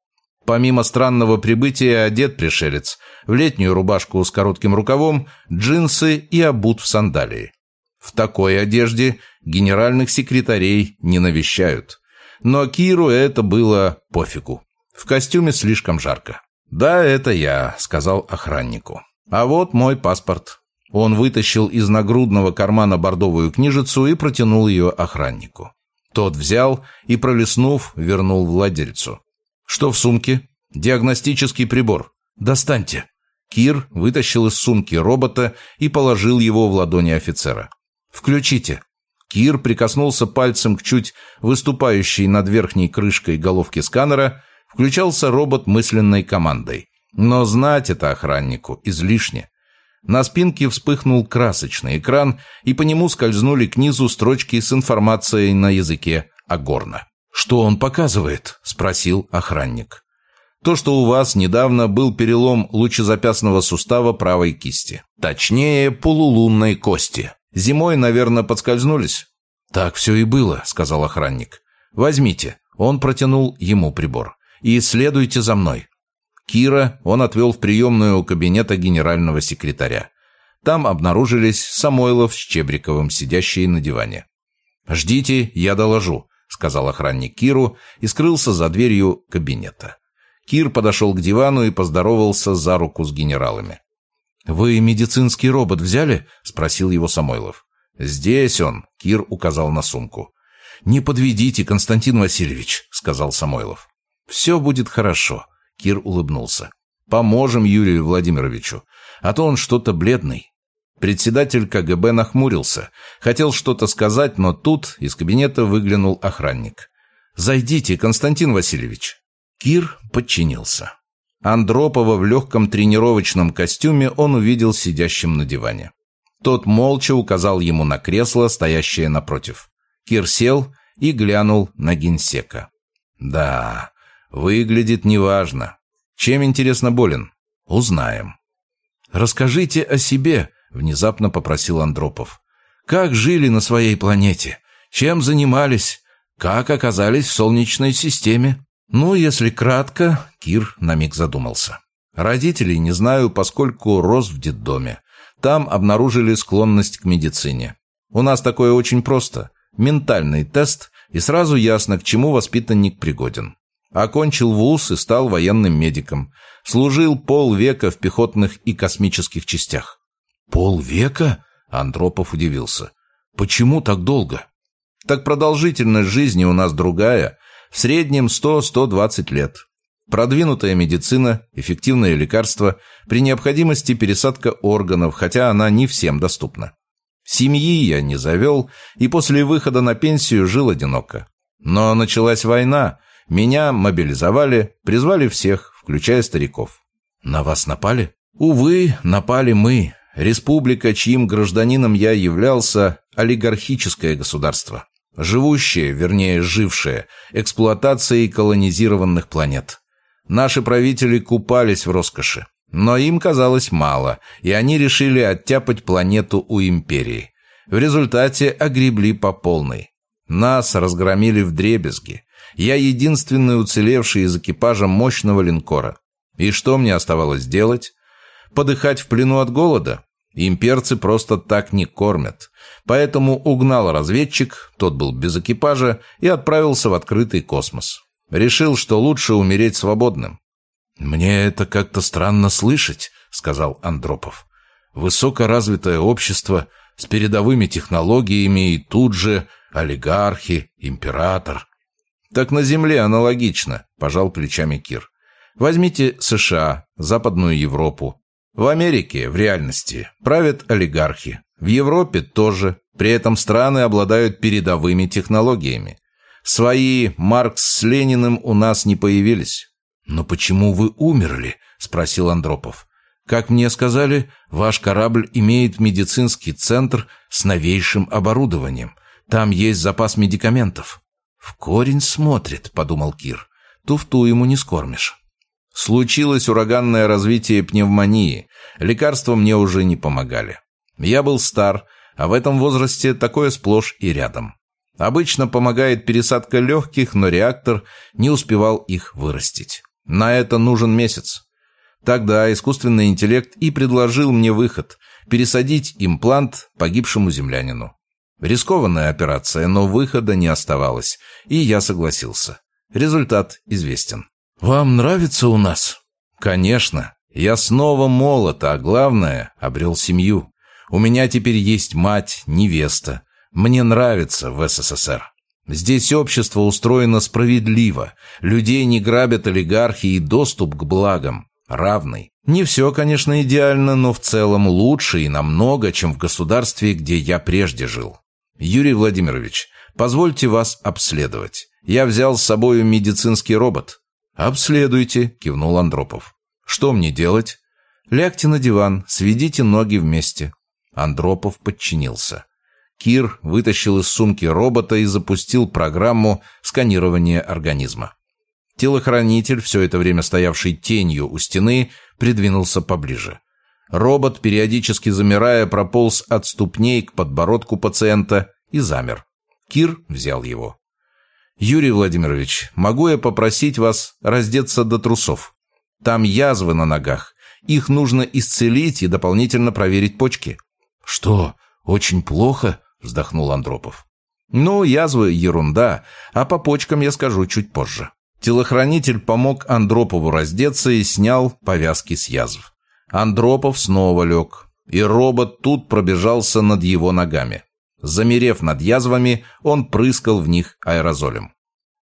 Speaker 1: Помимо странного прибытия одет пришелец в летнюю рубашку с коротким рукавом, джинсы и обут в сандалии. В такой одежде генеральных секретарей не навещают. Но Киру это было пофигу. В костюме слишком жарко. «Да, это я», — сказал охраннику. «А вот мой паспорт». Он вытащил из нагрудного кармана бордовую книжицу и протянул ее охраннику. Тот взял и, пролистнув, вернул владельцу. «Что в сумке?» «Диагностический прибор. Достаньте». Кир вытащил из сумки робота и положил его в ладони офицера. «Включите». Кир прикоснулся пальцем к чуть выступающей над верхней крышкой головки сканера, включался робот мысленной командой. Но знать это охраннику излишне. На спинке вспыхнул красочный экран, и по нему скользнули к низу строчки с информацией на языке Агорна. «Что он показывает?» – спросил охранник. «То, что у вас недавно был перелом лучезапястного сустава правой кисти. Точнее, полулунной кости. Зимой, наверное, подскользнулись?» «Так все и было», – сказал охранник. «Возьмите». Он протянул ему прибор. «И следуйте за мной». Кира он отвел в приемную у кабинета генерального секретаря. Там обнаружились Самойлов с Чебриковым, сидящие на диване. «Ждите, я доложу», — сказал охранник Киру и скрылся за дверью кабинета. Кир подошел к дивану и поздоровался за руку с генералами. «Вы медицинский робот взяли?» — спросил его Самойлов. «Здесь он», — Кир указал на сумку. «Не подведите, Константин Васильевич», — сказал Самойлов. «Все будет хорошо», Кир улыбнулся. «Поможем Юрию Владимировичу, а то он что-то бледный». Председатель КГБ нахмурился. Хотел что-то сказать, но тут из кабинета выглянул охранник. «Зайдите, Константин Васильевич». Кир подчинился. Андропова в легком тренировочном костюме он увидел сидящим на диване. Тот молча указал ему на кресло, стоящее напротив. Кир сел и глянул на генсека. «Да, Выглядит неважно. Чем, интересно, болен? Узнаем. «Расскажите о себе», — внезапно попросил Андропов. «Как жили на своей планете? Чем занимались? Как оказались в Солнечной системе?» «Ну, если кратко...» — Кир на миг задумался. «Родителей не знаю, поскольку рос в детдоме. Там обнаружили склонность к медицине. У нас такое очень просто. Ментальный тест, и сразу ясно, к чему воспитанник пригоден. Окончил вуз и стал военным медиком. Служил полвека в пехотных и космических частях. «Полвека?» — Андропов удивился. «Почему так долго?» «Так продолжительность жизни у нас другая. В среднем 100-120 лет. Продвинутая медицина, эффективное лекарство, при необходимости пересадка органов, хотя она не всем доступна. Семьи я не завел и после выхода на пенсию жил одиноко. Но началась война, меня мобилизовали, призвали всех, включая стариков. На вас напали? Увы, напали мы. Республика, чьим гражданином я являлся, олигархическое государство. Живущее, вернее, жившее, эксплуатацией колонизированных планет. Наши правители купались в роскоши. Но им казалось мало, и они решили оттяпать планету у империи. В результате огребли по полной. Нас разгромили в дребезги. Я единственный уцелевший из экипажа мощного линкора. И что мне оставалось делать? Подыхать в плену от голода? Имперцы просто так не кормят. Поэтому угнал разведчик, тот был без экипажа, и отправился в открытый космос. Решил, что лучше умереть свободным. «Мне это как-то странно слышать», — сказал Андропов. «Высокоразвитое общество с передовыми технологиями и тут же олигархи, император. «Так на Земле аналогично», – пожал плечами Кир. «Возьмите США, Западную Европу. В Америке, в реальности, правят олигархи. В Европе тоже. При этом страны обладают передовыми технологиями. Свои Маркс с Лениным у нас не появились». «Но почему вы умерли?» – спросил Андропов. «Как мне сказали, ваш корабль имеет медицинский центр с новейшим оборудованием. Там есть запас медикаментов». «В корень смотрит», — подумал Кир. «Туфту ему не скормишь». Случилось ураганное развитие пневмонии. Лекарства мне уже не помогали. Я был стар, а в этом возрасте такое сплошь и рядом. Обычно помогает пересадка легких, но реактор не успевал их вырастить. На это нужен месяц. Тогда искусственный интеллект и предложил мне выход – пересадить имплант погибшему землянину. Рискованная операция, но выхода не оставалось, и я согласился. Результат известен. «Вам нравится у нас?» «Конечно. Я снова молод, а главное, обрел семью. У меня теперь есть мать, невеста. Мне нравится в СССР. Здесь общество устроено справедливо. Людей не грабят олигархи и доступ к благам. равный. Не все, конечно, идеально, но в целом лучше и намного, чем в государстве, где я прежде жил. Юрий Владимирович, позвольте вас обследовать. Я взял с собой медицинский робот. «Обследуйте», — кивнул Андропов. «Что мне делать?» «Лягте на диван, сведите ноги вместе». Андропов подчинился. Кир вытащил из сумки робота и запустил программу сканирования организма. Телохранитель, все это время стоявший тенью у стены, придвинулся поближе. Робот, периодически замирая, прополз от ступней к подбородку пациента и замер. Кир взял его. «Юрий Владимирович, могу я попросить вас раздеться до трусов? Там язвы на ногах. Их нужно исцелить и дополнительно проверить почки».
Speaker 2: «Что, очень плохо?» – вздохнул Андропов.
Speaker 1: «Ну, язвы – ерунда, а по почкам я скажу чуть позже». Телохранитель помог Андропову раздеться и снял повязки с язв. Андропов снова лег, и робот тут пробежался над его ногами. Замерев над язвами, он прыскал в них аэрозолем.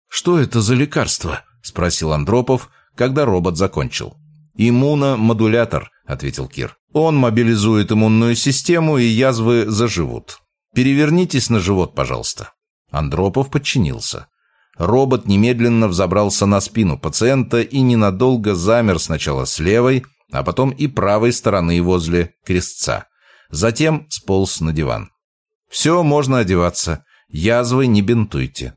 Speaker 2: «Что это за лекарство?» – спросил Андропов, когда робот закончил.
Speaker 1: «Иммуномодулятор», – ответил Кир. «Он мобилизует иммунную систему, и язвы заживут. Перевернитесь на живот, пожалуйста». Андропов подчинился. Робот немедленно взобрался на спину пациента и ненадолго замер сначала с левой, а потом и правой стороны возле крестца. Затем сполз на диван. «Все, можно одеваться. Язвы не бинтуйте».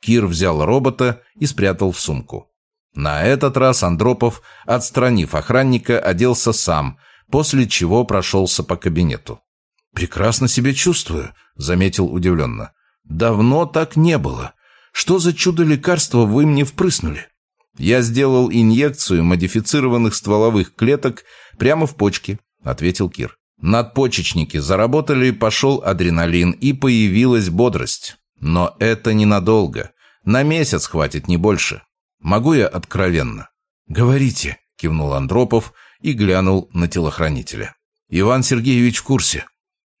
Speaker 1: Кир взял робота и спрятал в сумку. На этот раз Андропов, отстранив охранника, оделся сам, после чего прошелся по кабинету.
Speaker 2: «Прекрасно себя чувствую», — заметил удивленно. «Давно так не было. Что за чудо-лекарство вы мне впрыснули?»
Speaker 1: «Я сделал инъекцию модифицированных стволовых клеток прямо в почке», — ответил Кир. Надпочечники заработали, пошел адреналин и появилась бодрость. Но это ненадолго. На месяц хватит, не больше. Могу я откровенно?
Speaker 2: «Говорите», — кивнул Андропов и глянул на телохранителя. «Иван Сергеевич в курсе».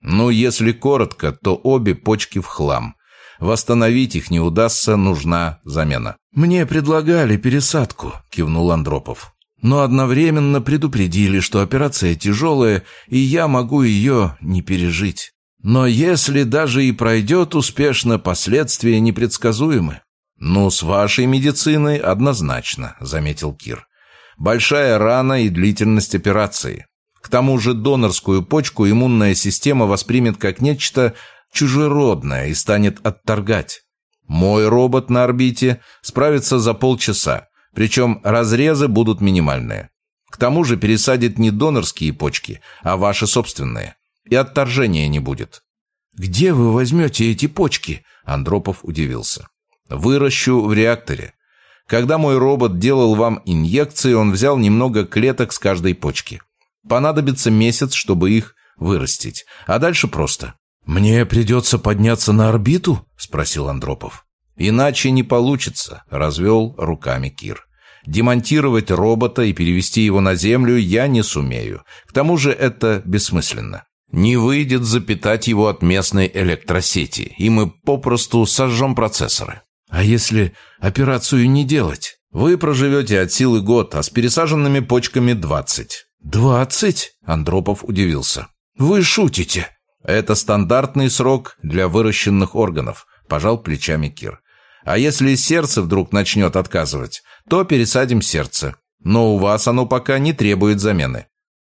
Speaker 1: «Ну, если коротко, то обе почки в хлам. Восстановить их не удастся, нужна замена».
Speaker 2: «Мне предлагали пересадку», — кивнул Андропов. «Но одновременно предупредили, что операция тяжелая, и я могу ее не пережить. Но если даже и пройдет успешно, последствия непредсказуемы».
Speaker 1: «Ну, с вашей медициной однозначно», — заметил Кир. «Большая рана и длительность операции. К тому же донорскую почку иммунная система воспримет как нечто чужеродное и станет отторгать. Мой робот на орбите справится за полчаса, причем разрезы будут минимальные. К тому же пересадит не донорские почки, а ваши собственные. И отторжения не будет.
Speaker 2: «Где вы возьмете эти почки?» Андропов удивился.
Speaker 1: «Выращу в реакторе. Когда мой робот делал вам инъекции, он взял немного клеток с каждой почки. Понадобится месяц, чтобы их вырастить. А дальше просто.
Speaker 2: «Мне придется подняться на орбиту?» — спросил Андропов.
Speaker 1: «Иначе не получится», — развел руками Кир. «Демонтировать робота и перевести его на Землю я не сумею. К тому же это бессмысленно. Не выйдет запитать его от местной электросети, и мы попросту сожжем процессоры».
Speaker 2: «А если операцию не делать?»
Speaker 1: «Вы проживете от силы год, а с пересаженными почками двадцать».
Speaker 2: «Двадцать?» — Андропов удивился. «Вы шутите?»
Speaker 1: «Это стандартный срок для выращенных органов», – пожал плечами Кир. «А если сердце вдруг начнет отказывать, то пересадим сердце. Но у вас оно пока не требует замены».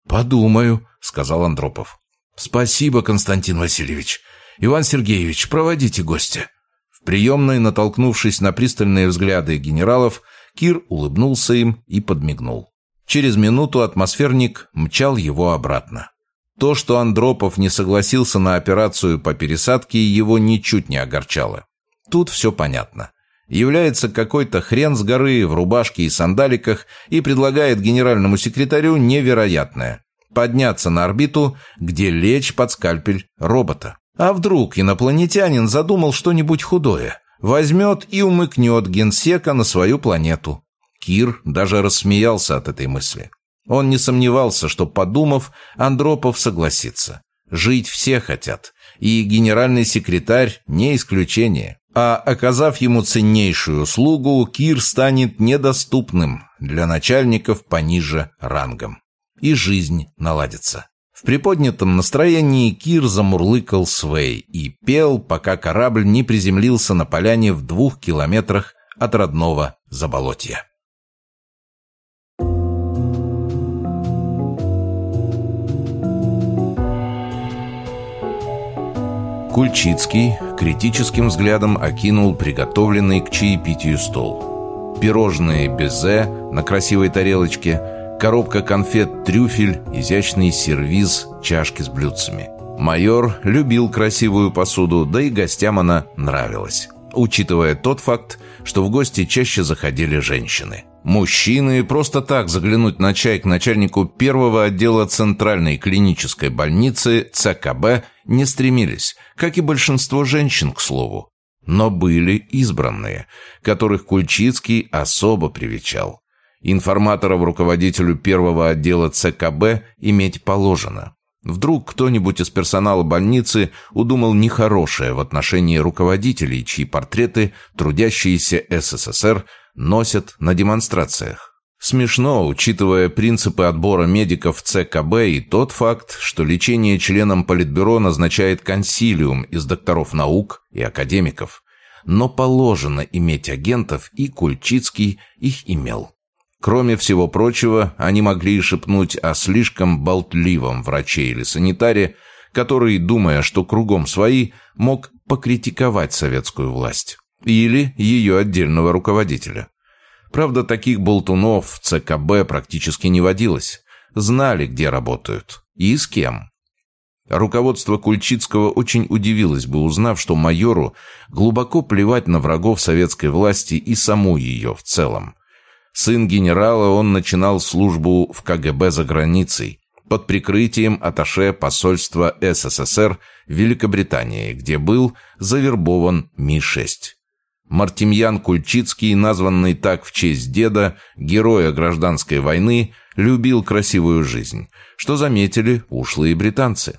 Speaker 2: «Подумаю», – сказал Андропов. «Спасибо, Константин Васильевич. Иван Сергеевич, проводите гостя».
Speaker 1: В приемной, натолкнувшись на пристальные взгляды генералов, Кир улыбнулся им и подмигнул. Через минуту атмосферник мчал его обратно. То, что Андропов не согласился на операцию по пересадке, его ничуть не огорчало. Тут все понятно. Является какой-то хрен с горы в рубашке и сандаликах и предлагает генеральному секретарю невероятное – подняться на орбиту, где лечь под скальпель робота. А вдруг инопланетянин задумал что-нибудь худое? Возьмет и умыкнет генсека на свою планету. Кир даже рассмеялся от этой мысли. Он не сомневался, что, подумав, Андропов согласится. Жить все хотят, и генеральный секретарь не исключение. А оказав ему ценнейшую услугу, Кир станет недоступным для начальников пониже рангом. И жизнь наладится. В приподнятом настроении Кир замурлыкал свей и пел, пока корабль не приземлился на поляне в двух километрах от родного Заболотья. Кульчицкий критическим взглядом окинул приготовленный к чаепитию стол. Пирожные безе на красивой тарелочке, коробка конфет трюфель, изящный сервиз, чашки с блюдцами. Майор любил красивую посуду, да и гостям она нравилась, учитывая тот факт, что в гости чаще заходили женщины. Мужчины просто так заглянуть на чай к начальнику первого отдела Центральной клинической больницы ЦКБ не стремились, как и большинство женщин, к слову. Но были избранные, которых Кульчицкий особо привечал. Информаторов руководителю первого отдела ЦКБ иметь положено. Вдруг кто-нибудь из персонала больницы удумал нехорошее в отношении руководителей, чьи портреты трудящиеся СССР носят на демонстрациях. Смешно, учитывая принципы отбора медиков ЦКБ и тот факт, что лечение членам Политбюро назначает консилиум из докторов наук и академиков. Но положено иметь агентов, и Кульчицкий их имел. Кроме всего прочего, они могли шепнуть о слишком болтливом враче или санитаре, который, думая, что кругом свои, мог покритиковать советскую власть. Или ее отдельного руководителя. Правда, таких болтунов в ЦКБ практически не водилось. Знали, где работают. И с кем. Руководство Кульчицкого очень удивилось бы, узнав, что майору глубоко плевать на врагов советской власти и саму ее в целом. Сын генерала, он начинал службу в КГБ за границей, под прикрытием аташе посольства СССР в Великобритании, где был завербован Ми-6. Мартемьян Кульчицкий, названный так в честь деда, героя гражданской войны, любил красивую жизнь, что заметили ушлые британцы.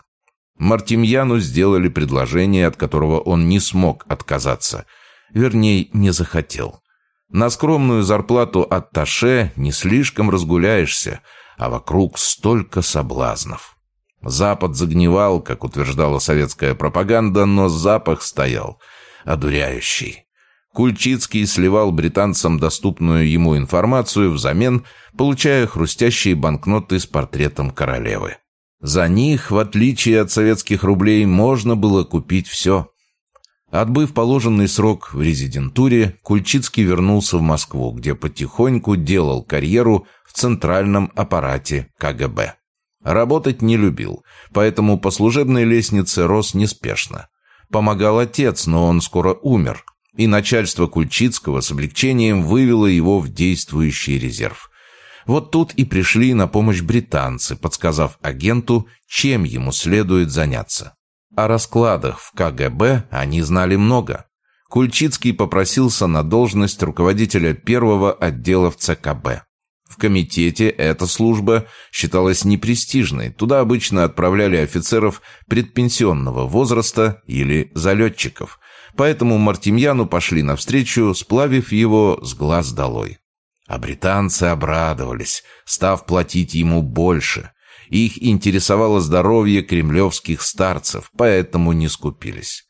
Speaker 1: Мартемьяну сделали предложение, от которого он не смог отказаться. Вернее, не захотел. На скромную зарплату от Таше не слишком разгуляешься, а вокруг столько соблазнов. Запад загнивал, как утверждала советская пропаганда, но запах стоял одуряющий. Кульчицкий сливал британцам доступную ему информацию взамен, получая хрустящие банкноты с портретом королевы. За них, в отличие от советских рублей, можно было купить все. Отбыв положенный срок в резидентуре, Кульчицкий вернулся в Москву, где потихоньку делал карьеру в центральном аппарате КГБ. Работать не любил, поэтому по служебной лестнице рос неспешно. Помогал отец, но он скоро умер – и начальство Кульчицкого с облегчением вывело его в действующий резерв. Вот тут и пришли на помощь британцы, подсказав агенту, чем ему следует заняться. О раскладах в КГБ они знали много. Кульчицкий попросился на должность руководителя первого отдела в ЦКБ. В комитете эта служба считалась непрестижной. Туда обычно отправляли офицеров предпенсионного возраста или залетчиков, поэтому Мартемьяну пошли навстречу, сплавив его с глаз долой. А британцы обрадовались, став платить ему больше. Их интересовало здоровье кремлевских старцев, поэтому не скупились.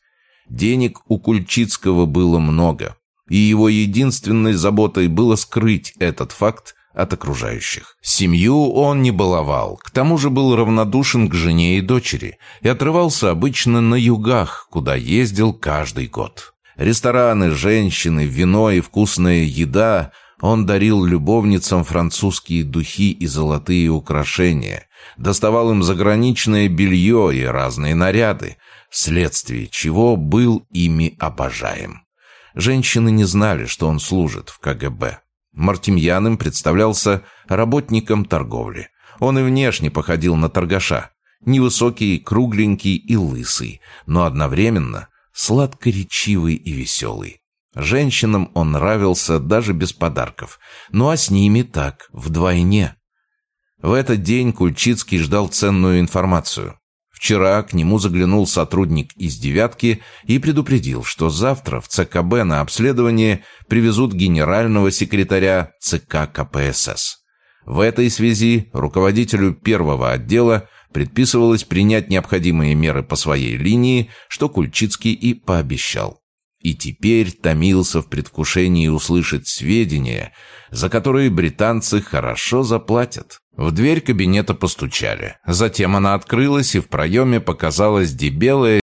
Speaker 1: Денег у Кульчицкого было много, и его единственной заботой было скрыть этот факт от окружающих. Семью он не баловал, к тому же был равнодушен к жене и дочери и отрывался обычно на югах, куда ездил каждый год. Рестораны, женщины, вино и вкусная еда он дарил любовницам французские духи и золотые украшения, доставал им заграничное белье и разные наряды, вследствие чего был ими обожаем. Женщины не знали, что он служит в КГБ. Мартемьяным представлялся работником торговли. Он и внешне походил на торгаша. Невысокий, кругленький и лысый, но одновременно сладкоречивый и веселый. Женщинам он нравился даже без подарков, ну а с ними так, вдвойне. В этот день Кульчицкий ждал ценную информацию Вчера к нему заглянул сотрудник из «девятки» и предупредил, что завтра в ЦКБ на обследование привезут генерального секретаря ЦК КПСС. В этой связи руководителю первого отдела предписывалось принять необходимые меры по своей линии, что Кульчицкий и пообещал. И теперь томился в предвкушении услышать сведения, за которые британцы хорошо заплатят. В дверь кабинета постучали. Затем она открылась, и в проеме показалась дебелая